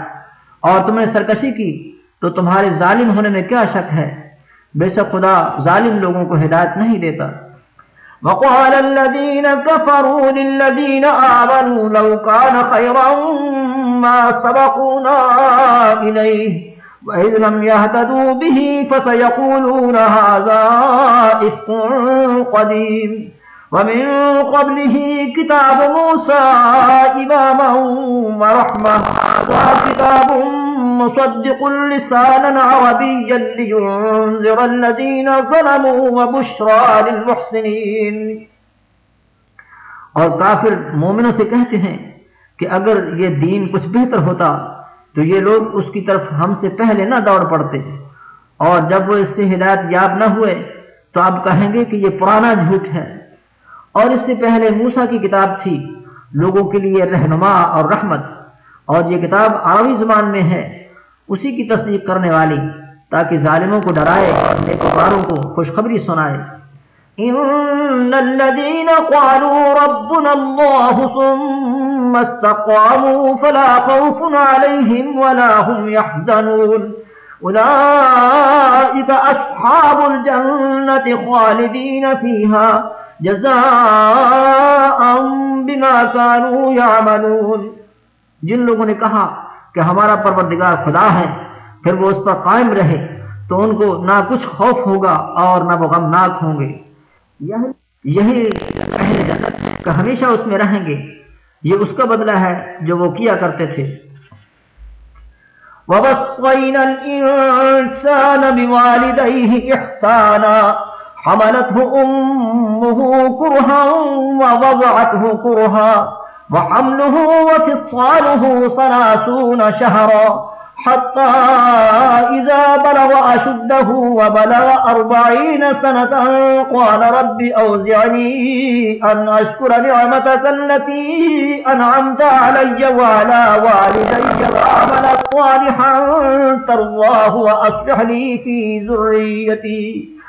اور تم نے سرکشی کی، تو تمہارے ظالم ہونے میں کیا شک ہے؟ بے شک خدا ظالم لوگوں کو ہدایت نہیں دیتا۔ وقال الذين كفروا للذين آمنوا لو كان خيرا ما سبقونا إليه، وإذ لم يهتدوا به فسيقولون هذا إفق قديم۔ ومن قبله كتاب موسى إماما ورحمة وكتاب مصدق لسانا عربيا لينذر الذين ظلموا وبشرى للمحسنين۔ اور کافر مومنوں سے کہتے ہیں کہ اگر یہ دین کچھ بہتر ہوتا تو یہ لوگ اس کی طرف ہم سے پہلے نہ دوڑ پڑتے۔ اور جب وہ اس سے ہدایت یاب نہ ہوئے تو آپ کہیں گے کہ یہ پرانا جھوٹ ہے۔ اور اس سے پہلے موسا کی کتاب تھی، لوگوں کے لیے رہنما اور رحمت۔ اور یہ کتاب عربی زبان میں ہے، اسی کی تصدیق کرنے والی، تاکہ ظالموں کو ڈرائے اور نیکوکاروں کو خوشخبری سنائے۔ ان الذين قالوا ربنا الله ثم استقاموا فلا خوف عليهم ولا هم يحزنون۔ اولئك اصحاب الجنه خالدين فيها۔ جزاء بما كانوا يعملون۔ جن لوگوں نے کہا کہ ہمارا پروردگار خدا ہے، پھر وہ اس پر قائم رہے تو ان کو نہ کچھ خوف ہوگا اور نہ وہ غمناک ہوں گے۔ یہی اہل جنت کہ ہمیشہ اس میں رہیں گے۔ یہ اس کا بدلہ ہے جو وہ کیا کرتے تھے۔ وَوَصَّيْنَا الْإِنسَانَ بِوَالِدَيْهِ إِحْسَانًا۔ حَمَلَتْهُ أُمُّهُ كُرْهًا وَوَضَعَتْهُ كُرْهًا وحمله وفصاله صلاثون شهرا حتى إذا بلغ أشده وبلغ أربعين سنة قال رب أوزعني أن أشكر نعمتك التي أنعمت علي وعلى والدي وعمل صالحا ترضاه وأصلح لي في ذريتي.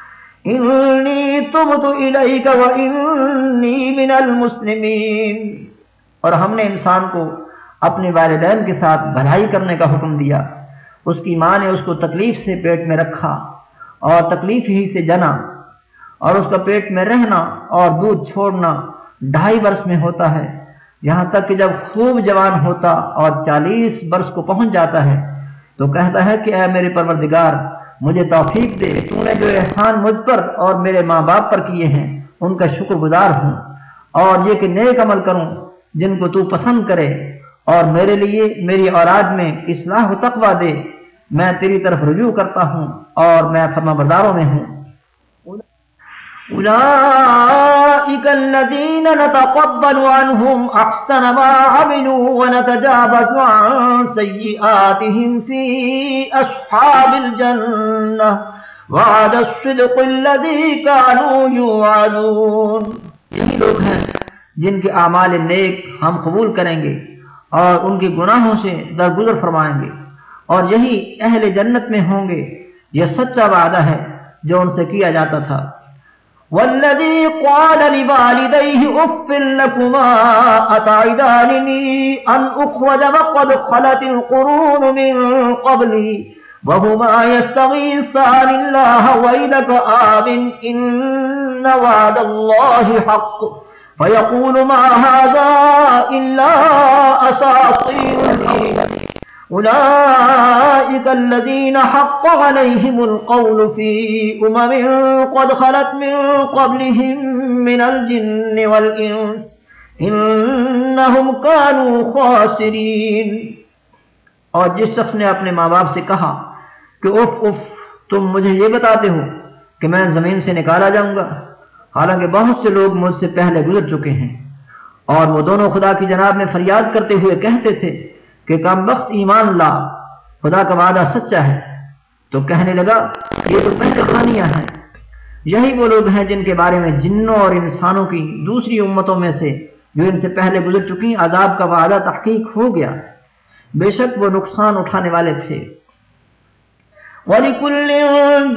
إني تبت إليك وإني من المسلمين۔ اور ہم نے انسان کو اپنے والدین کے ساتھ بھلائی کرنے کا حکم دیا۔ اس کی ماں نے اس کو تکلیف سے پیٹ میں رکھا اور تکلیف ہی سے جنا اور اس کا پیٹ میں رہنا اور دودھ چھوڑنا ڈھائی برس میں ہوتا ہے۔ یہاں تک کہ جب خوب جوان ہوتا اور چالیس برس کو پہنچ جاتا ہے تو کہتا ہے کہ اے میرے پروردگار مجھے توفیق دے تو نے جو احسان مجھ پر اور میرے ماں باپ پر کیے ہیں، ان کا شکر گزار ہوں۔ اور یہ کہ نیک عمل کروں، جن کو تو پسند کرے۔ اور میرے لیے میری اوراد میں اصلاح و تقوی دے۔ میں تیری طرف رجوع کرتا ہوں اور میں فرما برداروں میں ہوں۔ أولئك الذين نتقبل عنهم أحسن ما عملوا ونتجابز عن سيئاتهم في أصحاب الجنة. وعد الصدق الذي كانوا يوعدون. یہی لوگ ہیں جن کے اعمال نیک ہم قبول کریں گے اور ان کے گناہوں سے درگزر فرمائیں گے اور یہی اہل جنت میں ہوں گے، یہ سچا وعدہ ہے جو ان سے کیا جاتا تھا۔ والذي قال لوالديه أف لكما أتعدانني أن أخرج وقد خلت القرون من قبلي وهما يستغيثان الله ويلك آمن إن وعد الله حق فيقول ما هذا إلا أساطير الأولين أولئك الذين حق عليهم القول في أمم قد خلت من قبلهم من الجن والإنس إنهم كانوا خاسرين۔ اور جس شخص نے اپنے ماں باپ سے کہا کہ اف اف تم مجھے یہ بتاتے ہو کہ میں زمین سے نکالا جاؤں گا، حالانکہ بہت سے لوگ مجھ سے پہلے گزر چکے ہیں اور وہ دونوں خدا کی جناب میں فریاد کرتے ہوئے کہتے تھے کہ کم وقت ایمان لا، خدا کا وعدہ سچا ہے۔ تو کہنے لگا، یہ تو پہلے خانیاں ہیں۔ یہی وہ لوگ ہیں جن کے بارے میں جنوں اور انسانوں کی دوسری امتوں میں سے جو ان سے پہلے گزر چکی عذاب کا وعدہ تحقیق ہو گیا۔ بے شک وہ نقصان اٹھانے والے تھے۔ وَلِكُلٍ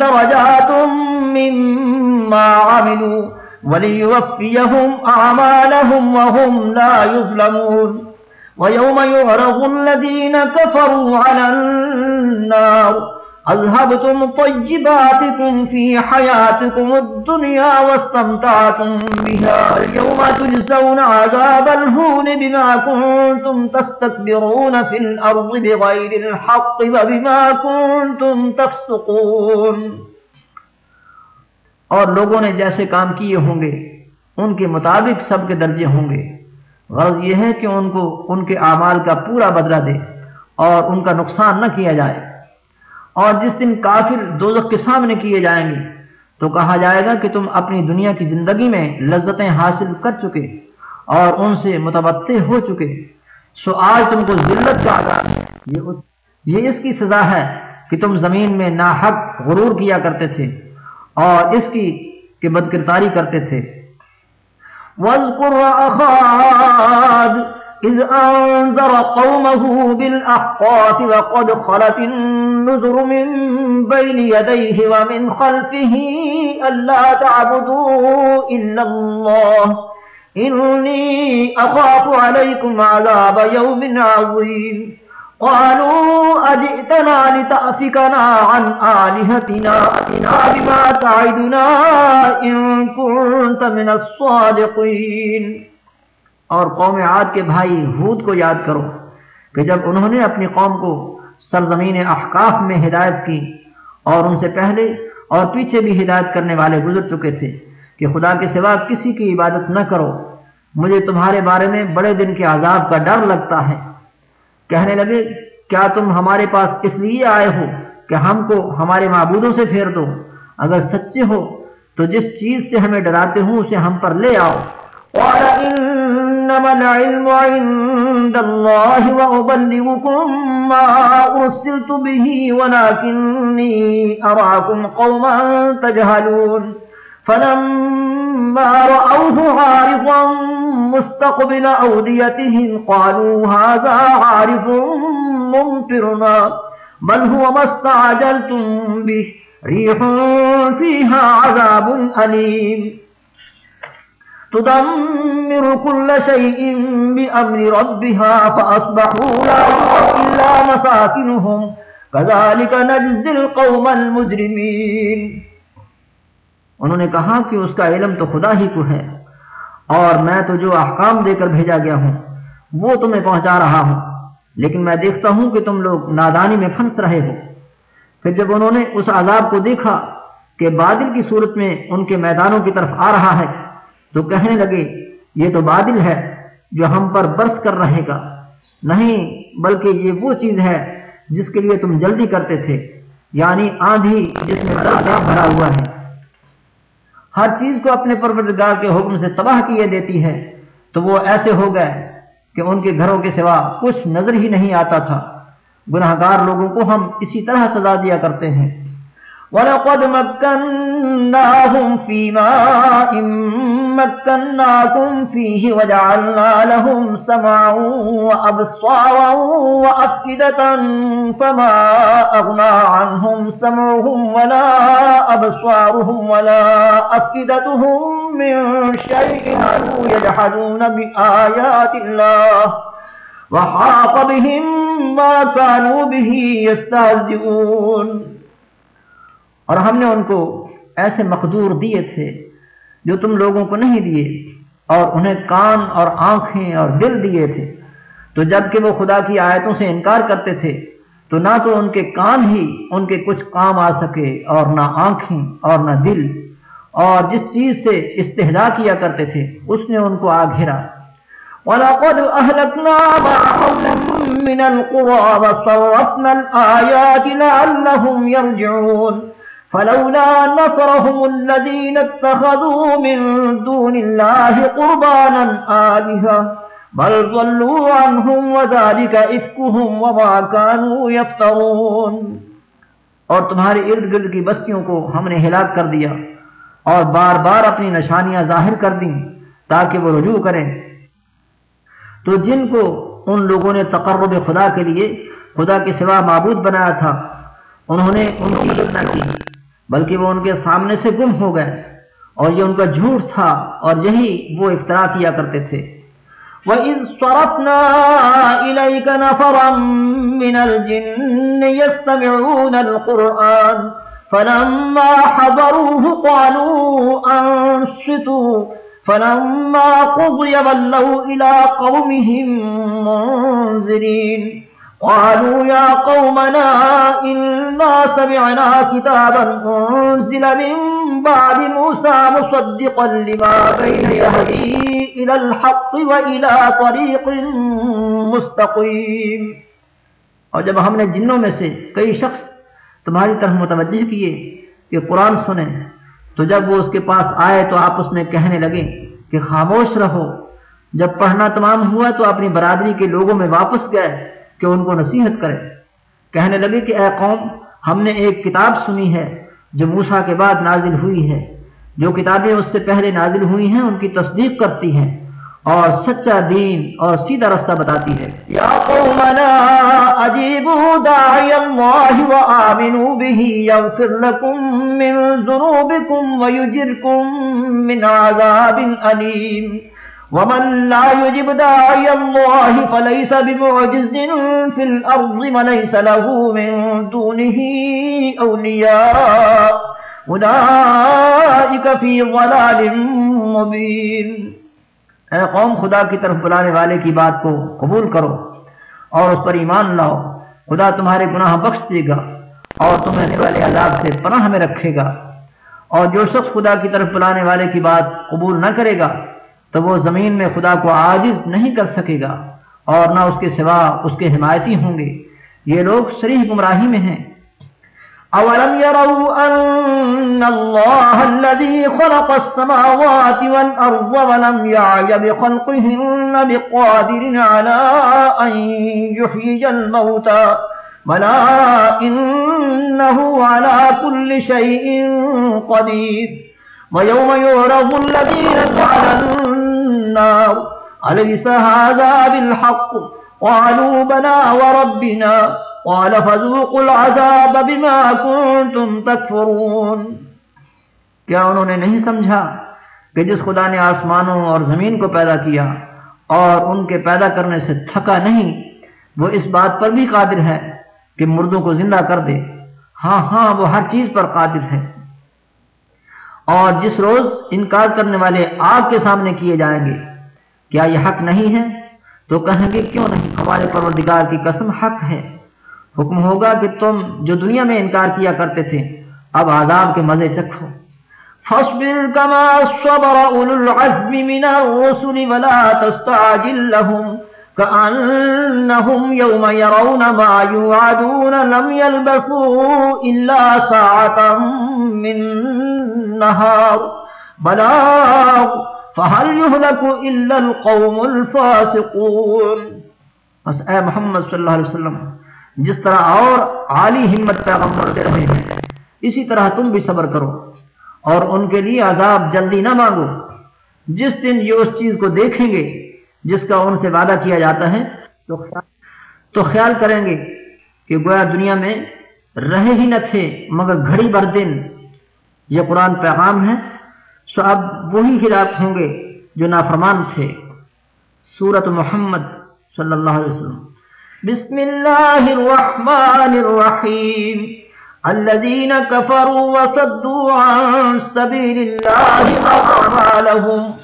دَرَجَاتٌ مِّمَّا عَمِلُوا وَلِيُوَفِّيَهُمْ أَعْمَالَهُمْ وَهُمْ لَا يُظْلَمُونَ۔ ويوم يعرض الذين كفروا على النار أذهبتم طيباتكم في حياتكم الدنيا واستمتعتم بها اليوم تجزون عذاب الهون بما كنتم تستكبرون في الأرض بغير الحق وبما كنتم تفسقون۔ اور لوگوں نے جیسے کام کیے ہوں گے، ان کے مطابق سب کے درجے ہوں گے۔ غرض یہ ہے کہ ان کو ان کے اعمال کا پورا بدلہ دے اور ان کا نقصان نہ کیا جائے۔ اور جس دن کافر دوزخ کے سامنے کیے جائیں گے، تو کہا جائے گا کہ تم اپنی دنیا کی زندگی میں لذتیں حاصل کر چکے اور ان سے متبع ہو چکے۔ سو آج تم کو ذلت کا ہے۔ یہ اس کی سزا ہے کہ تم زمین میں ناحق غرور کیا کرتے تھے اور اس کی کہ بدکرداری کرتے تھے۔ واذكر أخاد إذ أنذر قومه بالأحقات وقد خلت النذر من بين يديه ومن خلفه ألا تعبدوا إلا الله. إني أخاف عليكم عذاب يوم عظيم. قالوا أجئتنا لتأفكنا عن آلهتنا أتنا بما تعدنا إن كنت من الصادقين اور قوم عاد کے بھائی ہود کو یاد کرو کہ جب انہوں نے اپنی قوم کو سرزمین احقاف میں ہدایت کی اور ان سے پہلے اور پیچھے بھی ہدایت کرنے والے گزر چکے تھے کہ خدا کے سوا کسی کی عبادت نہ کرو، مجھے تمہارے بارے میں بڑے دن کے عذاب کا ڈر لگتا ہے۔ کہنے لگے، کیا تم ہمارے پاس اس لیے آئے ہو کہ ہم کو ہمارے معبودوں سے پھیر دو؟ اگر سچے ہو تو جس چیز سے ہمیں ڈراتے ہوں اسے ہم پر لے آؤ. إنما العلم عند الله ما به قوما تجهلون فلما عارضا مستقبل أوديتهم قالوا هذا عارض ممطرنا، بل هو ما استعجلتم به، ريح فيها عذاب أليم. تدمر كل شيء بأمر ربها، فأصبحوا لا إلا مساكنهم كذلك نجزي القوم المجرمين. انہوں نے کہا کہ اس کا علم تو خدا ہی کو ہے۔ اور میں تو جو احکام دے کر بھیجا گیا ہوں، وہ تمہیں پہنچا رہا ہوں۔ لیکن میں دیکھتا ہوں کہ تم لوگ نادانی میں پھنس رہے ہو۔ پھر جب انہوں نے اس عذاب کو دیکھا کہ بادل کی صورت میں ان کے میدانوں کی طرف آ رہا ہے، تو کہنے لگے، یہ تو بادل ہے جو ہم پر برس کر رہے گا۔ نہیں، بلکہ یہ وہ چیز ہے جس کے لیے تم جلدی کرتے تھے یعنی آندھی جس میں بھرا ہوا ہے۔ ہر چیز کو اپنے پروردگار کے حکم سے تباہ کیے دیتی ہے، تو وہ ایسے ہو گئے کہ ان کے گھروں کے سوا کچھ نظر ہی نہیں آتا تھا۔ گناہ گار لوگوں کو ہم اسی طرح سزا دیا کرتے ہیں۔ وَلَقَدْ مَكَّنَّاهُمْ فِي مَاءٍ مَكَّنَّاكُمْ فِيهِ وَجَعَلْنَا لَهُمْ سَمْعًا وَأَبْصَارًا وَأَفْئِدَةً فَمَا أَغْنَى عَنْهُمْ سَمْعُهُمْ وَلَا أَبْصَارُهُمْ وَلَا أَفْئِدَتُهُمْ مِنْ شَيْءٍ كَانُوا يَجْحَدُونَ بِآيَاتِ اللَّهِ وَحَاقَ بِهِمْ مَا كَانُوا بِهِ يَسْتَهْزِئُونَ اور ہم نے ان کو ایسے مقدور دیے تھے جو تم لوگوں کو نہیں دیے اور انہیں کان اور آنکھیں اور دل دیے تھے۔ تو جبکہ وہ خدا کی آیتوں سے انکار کرتے تھے، تو نہ تو ان کے کان ہی ان کے کچھ کام آ سکے اور نہ آنکھیں اور نہ دل۔ اور جس چیز سے استحدا کیا کرتے تھے، اس نے ان کو آ گھیرا۔ وَلَقَدْ أَهْلَكْنَا مَعَهُمْ مِنَ الْقُرَى وَصَرَّفْنَا الْآيَاتِ لَعَلَّهُمْ يَرْجِعُونَ فلولا نصرهم الذين اتخذوا من دون الله قربانا آلهة، بل ضلوا عنهم وذلك إفكهم وما كانوا يفترون۔ اور تمہارے ارد گرد کی بستیوں کو ہم نے ہلاک کر دیا اور بار بار اپنی نشانیاں ظاہر کر دیں تاکہ وہ رجوع کریں۔ تو جن کو ان لوگوں نے تقرب خدا کے لیے خدا کے سوا معبود بنایا تھا، انہوں نے ان کی مدد نہ کی۔ بلکہ وہ ان کے سامنے سے گم ہو گئے اور یہ ان کا جھوٹ تھا اور یہی وہ افطرا کیا کرتے تھے۔ وَإِذْ صَرَفْنَا إِلَيْكَ نَفَرًا مِّنَ الْجِنِّ يَسْتَمِعُونَ الْقُرْآنَ فَلَمَّا حَضَرُوهُ قَالُوا أَنصِتُوا فَلَمَّا قُضِيَ وَلَّوْا إِلَىٰ قَوْمِهِم مُّنذِرِينَ قالوا يا قومنا إنا سمعنا كتابا أنزل من بعد موسى مصدقا لما بين يهدي إلى الحق وإلى طريق مستقيم اور جب ہم نے جنوں میں سے کئی شخص تمہاری طرف متوجہ کیے کہ قرآن سنیں، تو جب وہ اس کے پاس آئے تو آپ اس میں کہنے لگے کہ خاموش رہو۔ جب پڑھنا تمام ہوا تو اپنی برادری کے لوگوں میں واپس گئے۔ کہ ان کو نصیحت کرے۔ کہنے لگے کہ اے قوم، ہم نے ایک کتاب سنی ہے جو موسا کے بعد نازل ہوئی ہے۔ جو کتابیں اس سے پہلے نازل ہوئی ہیں، ان کی تصدیق کرتی ہیں اور سچا دین اور سیدھا رستہ بتاتی ہے۔ یا قومنا عجیبوا داعی اللہ وآمنوا به یغفر لکم من ذنوبکم ویجرکم من عذاب علیم۔ ومن لا يجب داعي الله فليس بمعجز في الأرض وليس له من دونه أولياء أولئك في ضلال مبين اے قوم، خدا کی طرف بلانے والے کی بات کو قبول کرو اور اس پر ایمان لاؤ۔ خدا تمہارے گناہ بخش دے گا اور تمہیں والے عذاب سے پناہ میں رکھے گا۔ اور جو شخص خدا کی طرف بلانے والے کی بات قبول نہ کرے گا تو وہ زمین میں خدا کو عاجز نہیں کر سکے گا اور نہ اس کے سوا اس کے حمایتی ہوں گے۔ یہ لوگ شریح گمراہی میں ہیں۔ اولم يروا ان الله الذي خلق السماوات والارض ولم يعي بخلقهن بقادر على ان يحيي الموتى بلى انه على كل شيء قدير ويوم يعرض الذين على النار. أليس هذا بالحق. قالوا بنا وربنا. قال، فذوقوا العذاب بما كنتم تكفرون. کیا انہوں نے نہیں سمجھا کہ جس خدا نے آسمانوں اور زمین کو پیدا کیا اور ان کے پیدا کرنے سے تھکا نہیں، وہ اس بات پر بھی قادر ہے کہ مردوں کو زندہ کر دے۔ ہاں ہاں وہ ہر چیز پر قادر ہے۔ اور جس روز انکار کرنے والے آگ کے سامنے کیے جائیں گے، کیا یہ حق نہیں ہے؟ تو کہیں گے، کیوں نہیں؟ ہمارے پروردگار کی قسم حق ہے۔ حکم ہوگا کہ تم جو دنیا میں انکار کیا کرتے تھے، اب عذاب کے مزے چکھو فاصبر كما صبر أولو العزم من الرسل ولا تستعجل لهم۔ كأنهم يوم يرون ما يوعدون لم يلبثوا إلا ساعة من نهار. بلاغ فهل يهلك إلا القوم الفاسقون؟ بس اے محمد صلی اللہ علیہ وسلم، جس طرح اور عالی ہمت پیغمبر دے رہے ہیں، اسی طرح تم بھی صبر کرو اور ان کے لیے عذاب جلدی نہ مانگو۔ جس دن یہ اس چیز کو دیکھیں گے جس کا ان سے وعدہ کیا جاتا ہے، تو خیال کریں گے کہ گویا دنیا میں رہے ہی نہ تھے، مگر گھڑی بھر دن۔ یہ قرآن پیغام ہے۔ سو اب وہی ہلاک ہوں گے جو نافرمان تھے۔ سورت محمد صلی اللہ علیہ وسلم۔ بسم اللہ الرحمن الرحیم۔ الذين كفروا وصدوا عن سبيل الله أعمالهم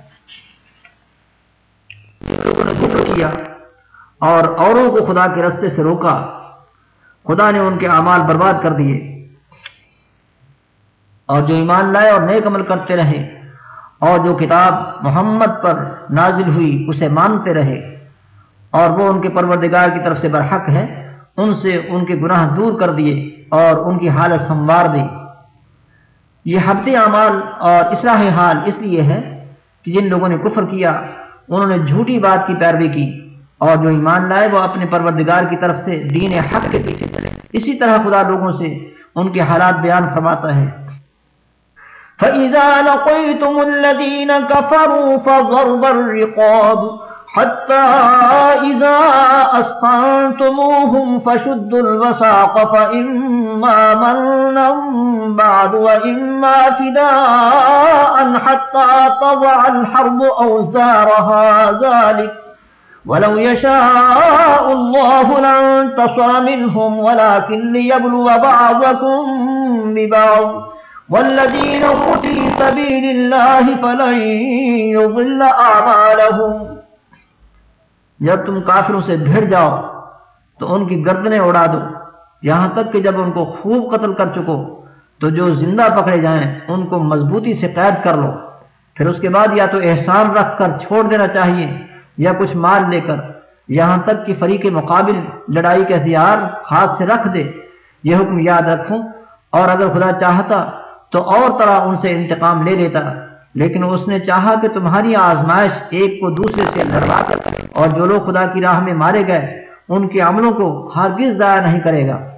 کیا اور اوروں کو خدا کے رستے سے روکا۔ خدا نے ان کے اعمال برباد کر دیے۔ اور جو ایمان لائے اور نیک عمل کرتے رہے اور جو کتاب محمد پر نازل ہوئی اسے مانتے رہے اور وہ ان کے پروردگار کی طرف سے برحق ہے، ان سے ان کے گناہ دور کر دیے اور ان کی حالت سنوار دی۔ یہ حبت اعمال اور اصلاح حال اس لیے ہے کہ جن لوگوں نے کفر کیا انہوں نے جھوٹی بات کی پیروی کی اور جو ایمان لائے وہ اپنے پروردگار کی طرف سے دین حق کے پیچھے چلے۔ اسی طرح خدا لوگوں سے ان کے حالات بیان فرماتا ہے۔ فَإِذَا لَقَيْتُمُ الَّذِينَ كَفَرُوا فَضَرْبَ الرِّقَابُ حتى إذا أسفنتموهم فشدوا الوساق فإما منا بعد وإما فداء حتى تضع الحرب أوزارها ذلك. ولو يشاء الله لانتصر منهم، ولكن ليبلو بعضكم ببعض. والذين في سبيل الله فلن يضل أعمالهم. جب تم کافروں سے بھیڑ جاؤ تو ان کی گردنیں اڑا دو۔ یہاں تک کہ جب ان کو خوب قتل کر چکو تو جو زندہ پکڑے جائیں ان کو مضبوطی سے قید کر لو۔ پھر اس کے بعد یا تو احسان رکھ کر چھوڑ دینا چاہیے یا کچھ مال لے کر۔ یہاں تک کہ فریق مقابل لڑائی کے ہتھیار ہاتھ سے رکھ دے۔ یہ حکم یاد رکھوں۔ اور اگر خدا چاہتا تو اور طرح ان سے انتقام لے لیتا۔ لیکن اس نے چاہا کہ تمہاری آزمائش ایک کو دوسرے سے لڑوا کر اور جو لوگ خدا کی راہ میں مارے گئے، ان کے عملوں کو ہرگز ضائع نہیں کرے گا۔